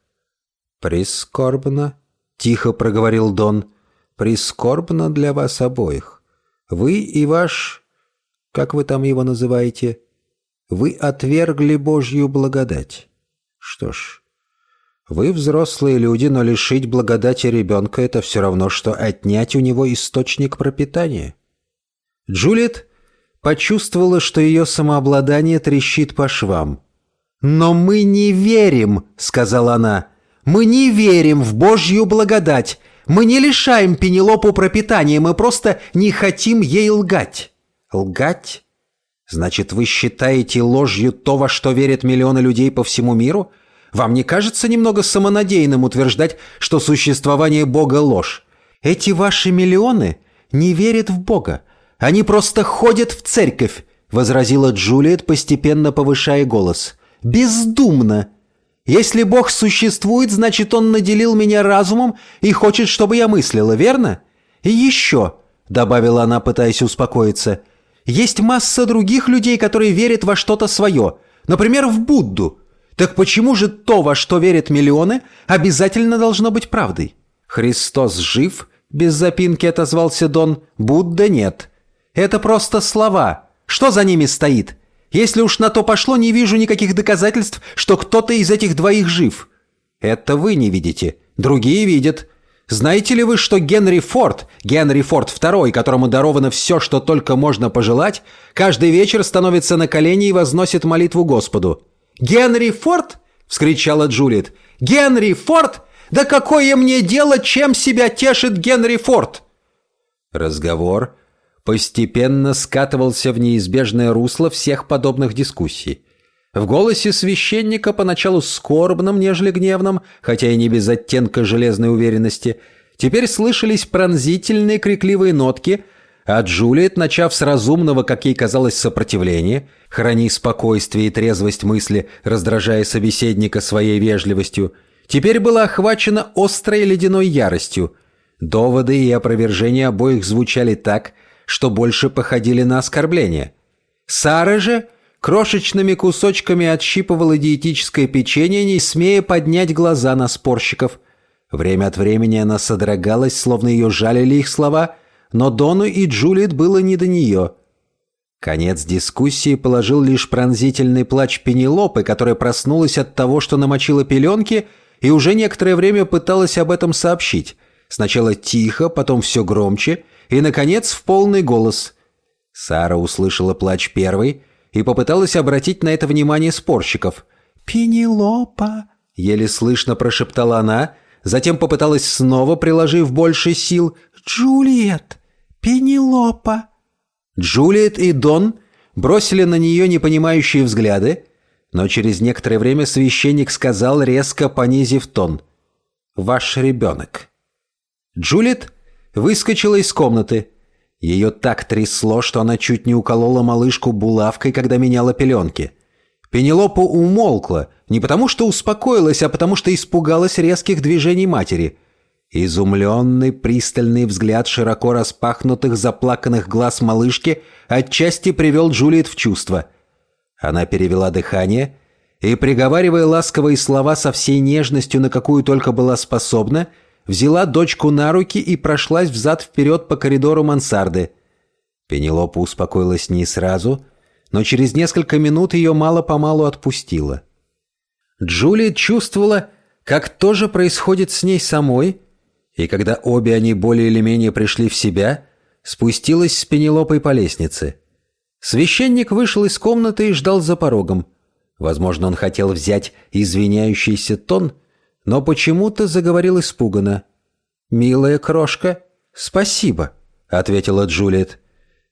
«Прискорбно», — тихо проговорил Дон. «Прискорбно для вас обоих. Вы и ваш... Как вы там его называете? Вы отвергли Божью благодать. Что ж, вы взрослые люди, но лишить благодати ребенка – это все равно, что отнять у него источник пропитания. Джулиет почувствовала, что ее самообладание трещит по швам. «Но мы не верим», – сказала она. «Мы не верим в Божью благодать. Мы не лишаем Пенелопу пропитания, мы просто не хотим ей лгать». «Лгать? Значит, вы считаете ложью то, во что верят миллионы людей по всему миру?» Вам не кажется немного самонадеянным утверждать, что существование Бога – ложь? Эти ваши миллионы не верят в Бога. Они просто ходят в церковь, возразила Джулиет, постепенно повышая голос. Бездумно. Если Бог существует, значит, Он наделил меня разумом и хочет, чтобы я мыслила, верно? И еще, добавила она, пытаясь успокоиться, есть масса других людей, которые верят во что-то свое, например, в Будду – так почему же то, во что верят миллионы, обязательно должно быть правдой? Христос жив, без запинки отозвался Дон. Будда нет. Это просто слова. Что за ними стоит? Если уж на то пошло, не вижу никаких доказательств, что кто-то из этих двоих жив. Это вы не видите. Другие видят. Знаете ли вы, что Генри Форд, Генри Форд II, которому даровано все, что только можно пожелать, каждый вечер становится на колени и возносит молитву Господу? «Генри Форд?» — вскричала Джулиет. «Генри Форд? Да какое мне дело, чем себя тешит Генри Форд?» Разговор постепенно скатывался в неизбежное русло всех подобных дискуссий. В голосе священника, поначалу скорбном, нежели гневном, хотя и не без оттенка железной уверенности, теперь слышались пронзительные крикливые нотки, а Джулиет, начав с разумного, как ей казалось, сопротивления, храни спокойствие и трезвость мысли, раздражая собеседника своей вежливостью, теперь была охвачена острой ледяной яростью. Доводы и опровержения обоих звучали так, что больше походили на оскорбление. Сара же крошечными кусочками отщипывала диетическое печенье, не смея поднять глаза на спорщиков. Время от времени она содрогалась, словно ее жалили их слова, но Дону и Джулиет было не до нее. Конец дискуссии положил лишь пронзительный плач Пенелопы, которая проснулась от того, что намочила пеленки, и уже некоторое время пыталась об этом сообщить. Сначала тихо, потом все громче, и, наконец, в полный голос. Сара услышала плач первой — и попыталась обратить на это внимание спорщиков. «Пенелопа!» — еле слышно прошептала она, затем попыталась снова, приложив больше сил. «Джульет! Пенелопа!» Джулиет и Дон бросили на нее непонимающие взгляды, но через некоторое время священник сказал, резко понизив тон. «Ваш ребенок». Джулиет выскочила из комнаты. Ее так трясло, что она чуть не уколола малышку булавкой, когда меняла пеленки. Пенелопа умолкла, не потому что успокоилась, а потому что испугалась резких движений матери. Изумленный, пристальный взгляд широко распахнутых, заплаканных глаз малышки отчасти привел Джулиет в чувство. Она перевела дыхание и, приговаривая ласковые слова со всей нежностью, на какую только была способна, — взяла дочку на руки и прошлась взад-вперед по коридору мансарды. Пенелопа успокоилась не сразу, но через несколько минут ее мало-помалу отпустила. Джулия чувствовала, как тоже происходит с ней самой, и когда обе они более или менее пришли в себя, спустилась с Пенелопой по лестнице. Священник вышел из комнаты и ждал за порогом. Возможно, он хотел взять извиняющийся тон — но почему-то заговорил испуганно. «Милая крошка, спасибо», — ответила Джулиет.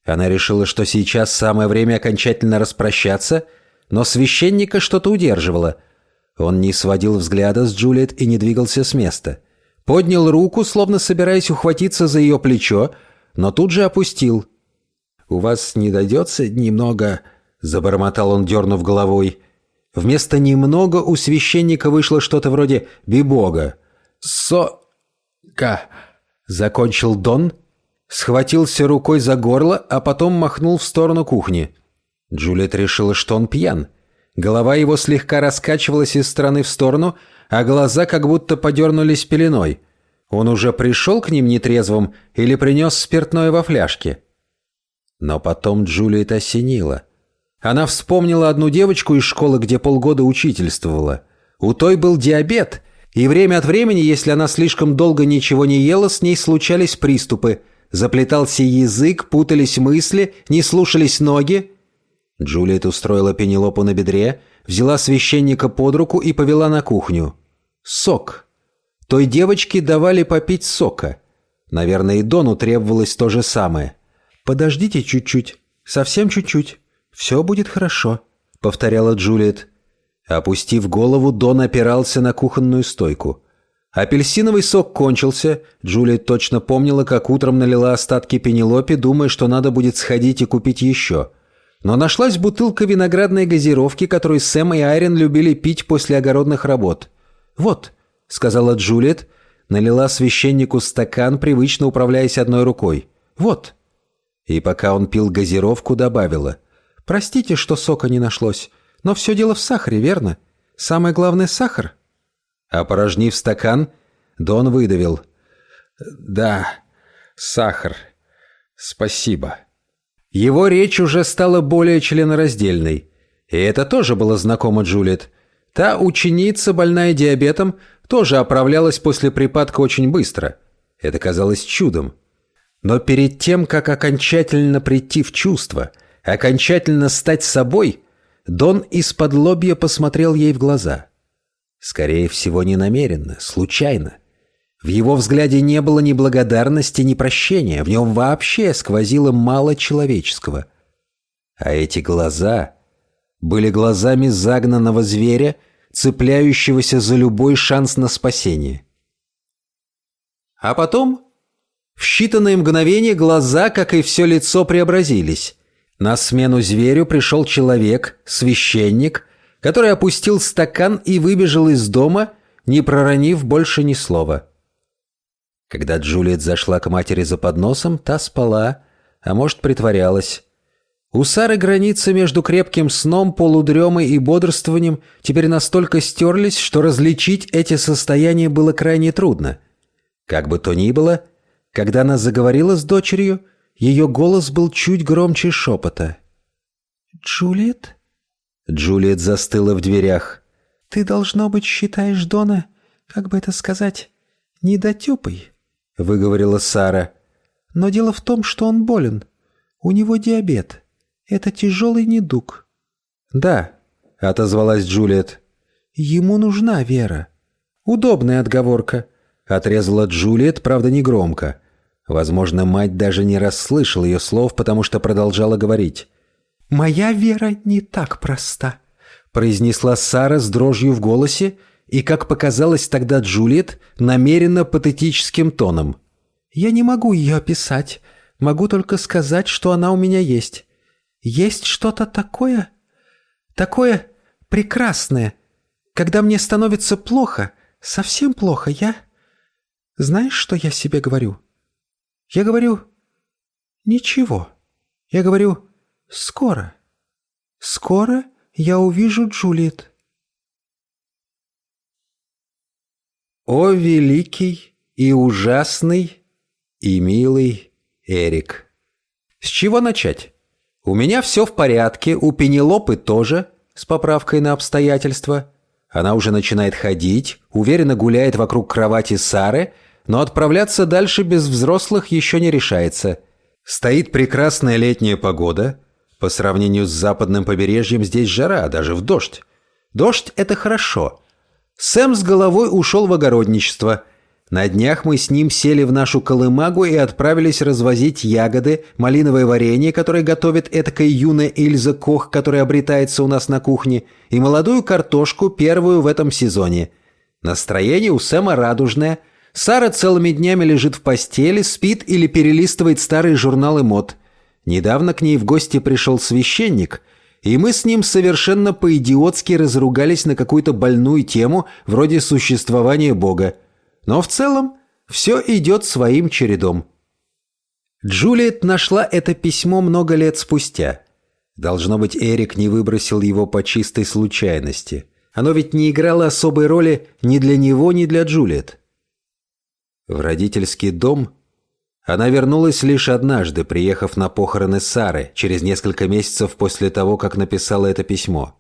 Она решила, что сейчас самое время окончательно распрощаться, но священника что-то удерживало. Он не сводил взгляда с Джулиет и не двигался с места. Поднял руку, словно собираясь ухватиться за ее плечо, но тут же опустил. «У вас не дойдется немного...» — забормотал он, дернув головой. Вместо «немного» у священника вышло что-то вроде «бибога». «Со-ка», — закончил Дон, схватился рукой за горло, а потом махнул в сторону кухни. Джулиет решила, что он пьян. Голова его слегка раскачивалась из стороны в сторону, а глаза как будто подернулись пеленой. Он уже пришел к ним нетрезвым или принес спиртное во фляжке? Но потом Джулиет осенила — она вспомнила одну девочку из школы, где полгода учительствовала. У той был диабет, и время от времени, если она слишком долго ничего не ела, с ней случались приступы. Заплетался язык, путались мысли, не слушались ноги. Джулиет устроила Пенелопу на бедре, взяла священника под руку и повела на кухню. Сок. Той девочке давали попить сока. Наверное, и Дону требовалось то же самое. «Подождите чуть-чуть. Совсем чуть-чуть». «Все будет хорошо», — повторяла Джулиет. Опустив голову, Дон опирался на кухонную стойку. Апельсиновый сок кончился. Джулиет точно помнила, как утром налила остатки пенелопи, думая, что надо будет сходить и купить еще. Но нашлась бутылка виноградной газировки, которую Сэм и Айрен любили пить после огородных работ. «Вот», — сказала Джулиет, налила священнику стакан, привычно управляясь одной рукой. «Вот». И пока он пил газировку, добавила — Простите, что сока не нашлось, но все дело в сахаре, верно? Самое главное — сахар». Опорожнив стакан, Дон выдавил. «Да, сахар. Спасибо». Его речь уже стала более членораздельной. И это тоже было знакомо Джулиет. Та ученица, больная диабетом, тоже оправлялась после припадка очень быстро — Это казалось чудом. Но перед тем, как окончательно прийти в чувство, окончательно стать собой, Дон из-под лобья посмотрел ей в глаза. Скорее всего, не намеренно, случайно. В его взгляде не было ни благодарности, ни прощения. В нем вообще сквозило мало человеческого. А эти глаза были глазами загнанного зверя, цепляющегося за любой шанс на спасение. А потом, в считанные мгновения, глаза, как и все лицо, преобразились. На смену зверю пришел человек, священник, который опустил стакан и выбежал из дома, не проронив больше ни слова. Когда Джулиет зашла к матери за подносом, та спала, а может, притворялась. У Сары границы между крепким сном, полудремой и бодрствованием теперь настолько стерлись, что различить эти состояния было крайне трудно. Как бы то ни было, когда она заговорила с дочерью, ее голос был чуть громче шепота. «Джулиет?» Джулиет застыла в дверях. «Ты, должно быть, считаешь Дона, как бы это сказать, недотепой», — выговорила Сара. «Но дело в том, что он болен. У него диабет. Это тяжелый недуг». «Да», — отозвалась Джулиет. «Ему нужна вера». «Удобная отговорка», — отрезала Джулиет, правда, негромко. Возможно, мать даже не расслышала ее слов, потому что продолжала говорить. «Моя вера не так проста», — произнесла Сара с дрожью в голосе и, как показалось тогда Джулиет, намеренно патетическим тоном. «Я не могу ее описать. Могу только сказать, что она у меня есть. Есть что-то такое, такое прекрасное. Когда мне становится плохо, совсем плохо, я... Знаешь, что я себе говорю? Я говорю... Ничего. Я говорю... Скоро. Скоро я увижу Джулиет. О, великий и ужасный и милый Эрик! С чего начать? У меня все в порядке, у Пенелопы тоже, с поправкой на обстоятельства. Она уже начинает ходить, уверенно гуляет вокруг кровати Сары, но отправляться дальше без взрослых еще не решается. Стоит прекрасная летняя погода. По сравнению с западным побережьем здесь жара, даже в дождь. Дождь – это хорошо. Сэм с головой ушел в огородничество – на днях мы с ним сели в нашу колымагу и отправились развозить ягоды, малиновое варенье, которое готовит этакая юная Ильза Кох, которая обретается у нас на кухне, и молодую картошку, первую в этом сезоне. Настроение у Сэма радужное. Сара целыми днями лежит в постели, спит или перелистывает старые журналы мод. Недавно к ней в гости пришел священник, и мы с ним совершенно по-идиотски разругались на какую-то больную тему, вроде существования Бога. Но в целом все идет своим чередом. Джулиет нашла это письмо много лет спустя. Должно быть, Эрик не выбросил его по чистой случайности. Оно ведь не играло особой роли ни для него, ни для Джулиет. В родительский дом она вернулась лишь однажды, приехав на похороны Сары, через несколько месяцев после того, как написала это письмо.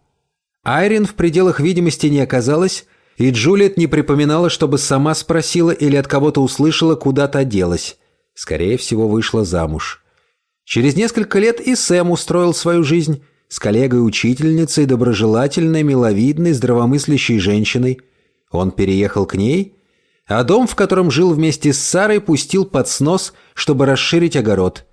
Айрин в пределах видимости не оказалась, и Джулиет не припоминала, чтобы сама спросила или от кого-то услышала, куда то делась. Скорее всего, вышла замуж. Через несколько лет и Сэм устроил свою жизнь с коллегой-учительницей, доброжелательной, миловидной, здравомыслящей женщиной. Он переехал к ней, а дом, в котором жил вместе с Сарой, пустил под снос, чтобы расширить огород.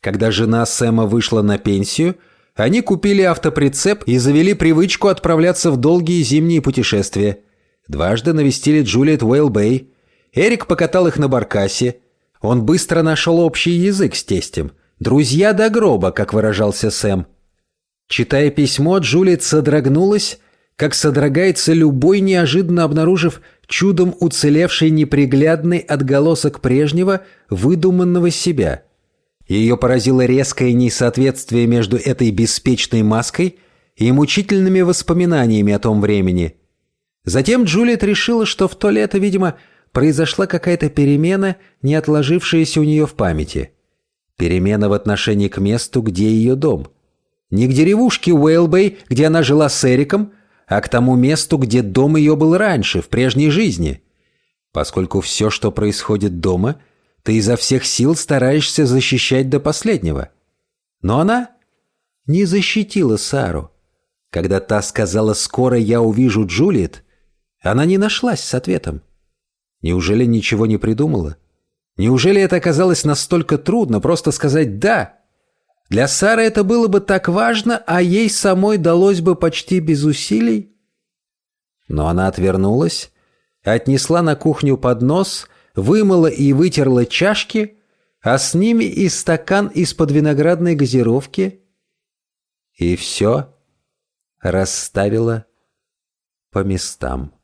Когда жена Сэма вышла на пенсию, они купили автоприцеп и завели привычку отправляться в долгие зимние путешествия – Дважды навестили Джулиет Уэйлбэй. Эрик покатал их на баркасе. Он быстро нашел общий язык с тестем. «Друзья до гроба», как выражался Сэм. Читая письмо, Джулиет содрогнулась, как содрогается любой, неожиданно обнаружив чудом уцелевший неприглядный отголосок прежнего, выдуманного себя. Ее поразило резкое несоответствие между этой беспечной маской и мучительными воспоминаниями о том времени – Затем Джулиет решила, что в то лето, видимо, произошла какая-то перемена, не отложившаяся у нее в памяти. Перемена в отношении к месту, где ее дом. Не к деревушке Уэйлбэй, где она жила с Эриком, а к тому месту, где дом ее был раньше, в прежней жизни. поскольку все, что происходит дома, ты изо всех сил стараешься защищать до последнего. Но она не защитила Сару. Когда та сказала «скоро я увижу Джулиет», она не нашлась с ответом. Неужели ничего не придумала? Неужели это оказалось настолько трудно, просто сказать «да»? Для Сары это было бы так важно, а ей самой далось бы почти без усилий. Но она отвернулась, отнесла на кухню поднос, вымыла и вытерла чашки, а с ними и стакан из-под виноградной газировки. И все расставила по местам.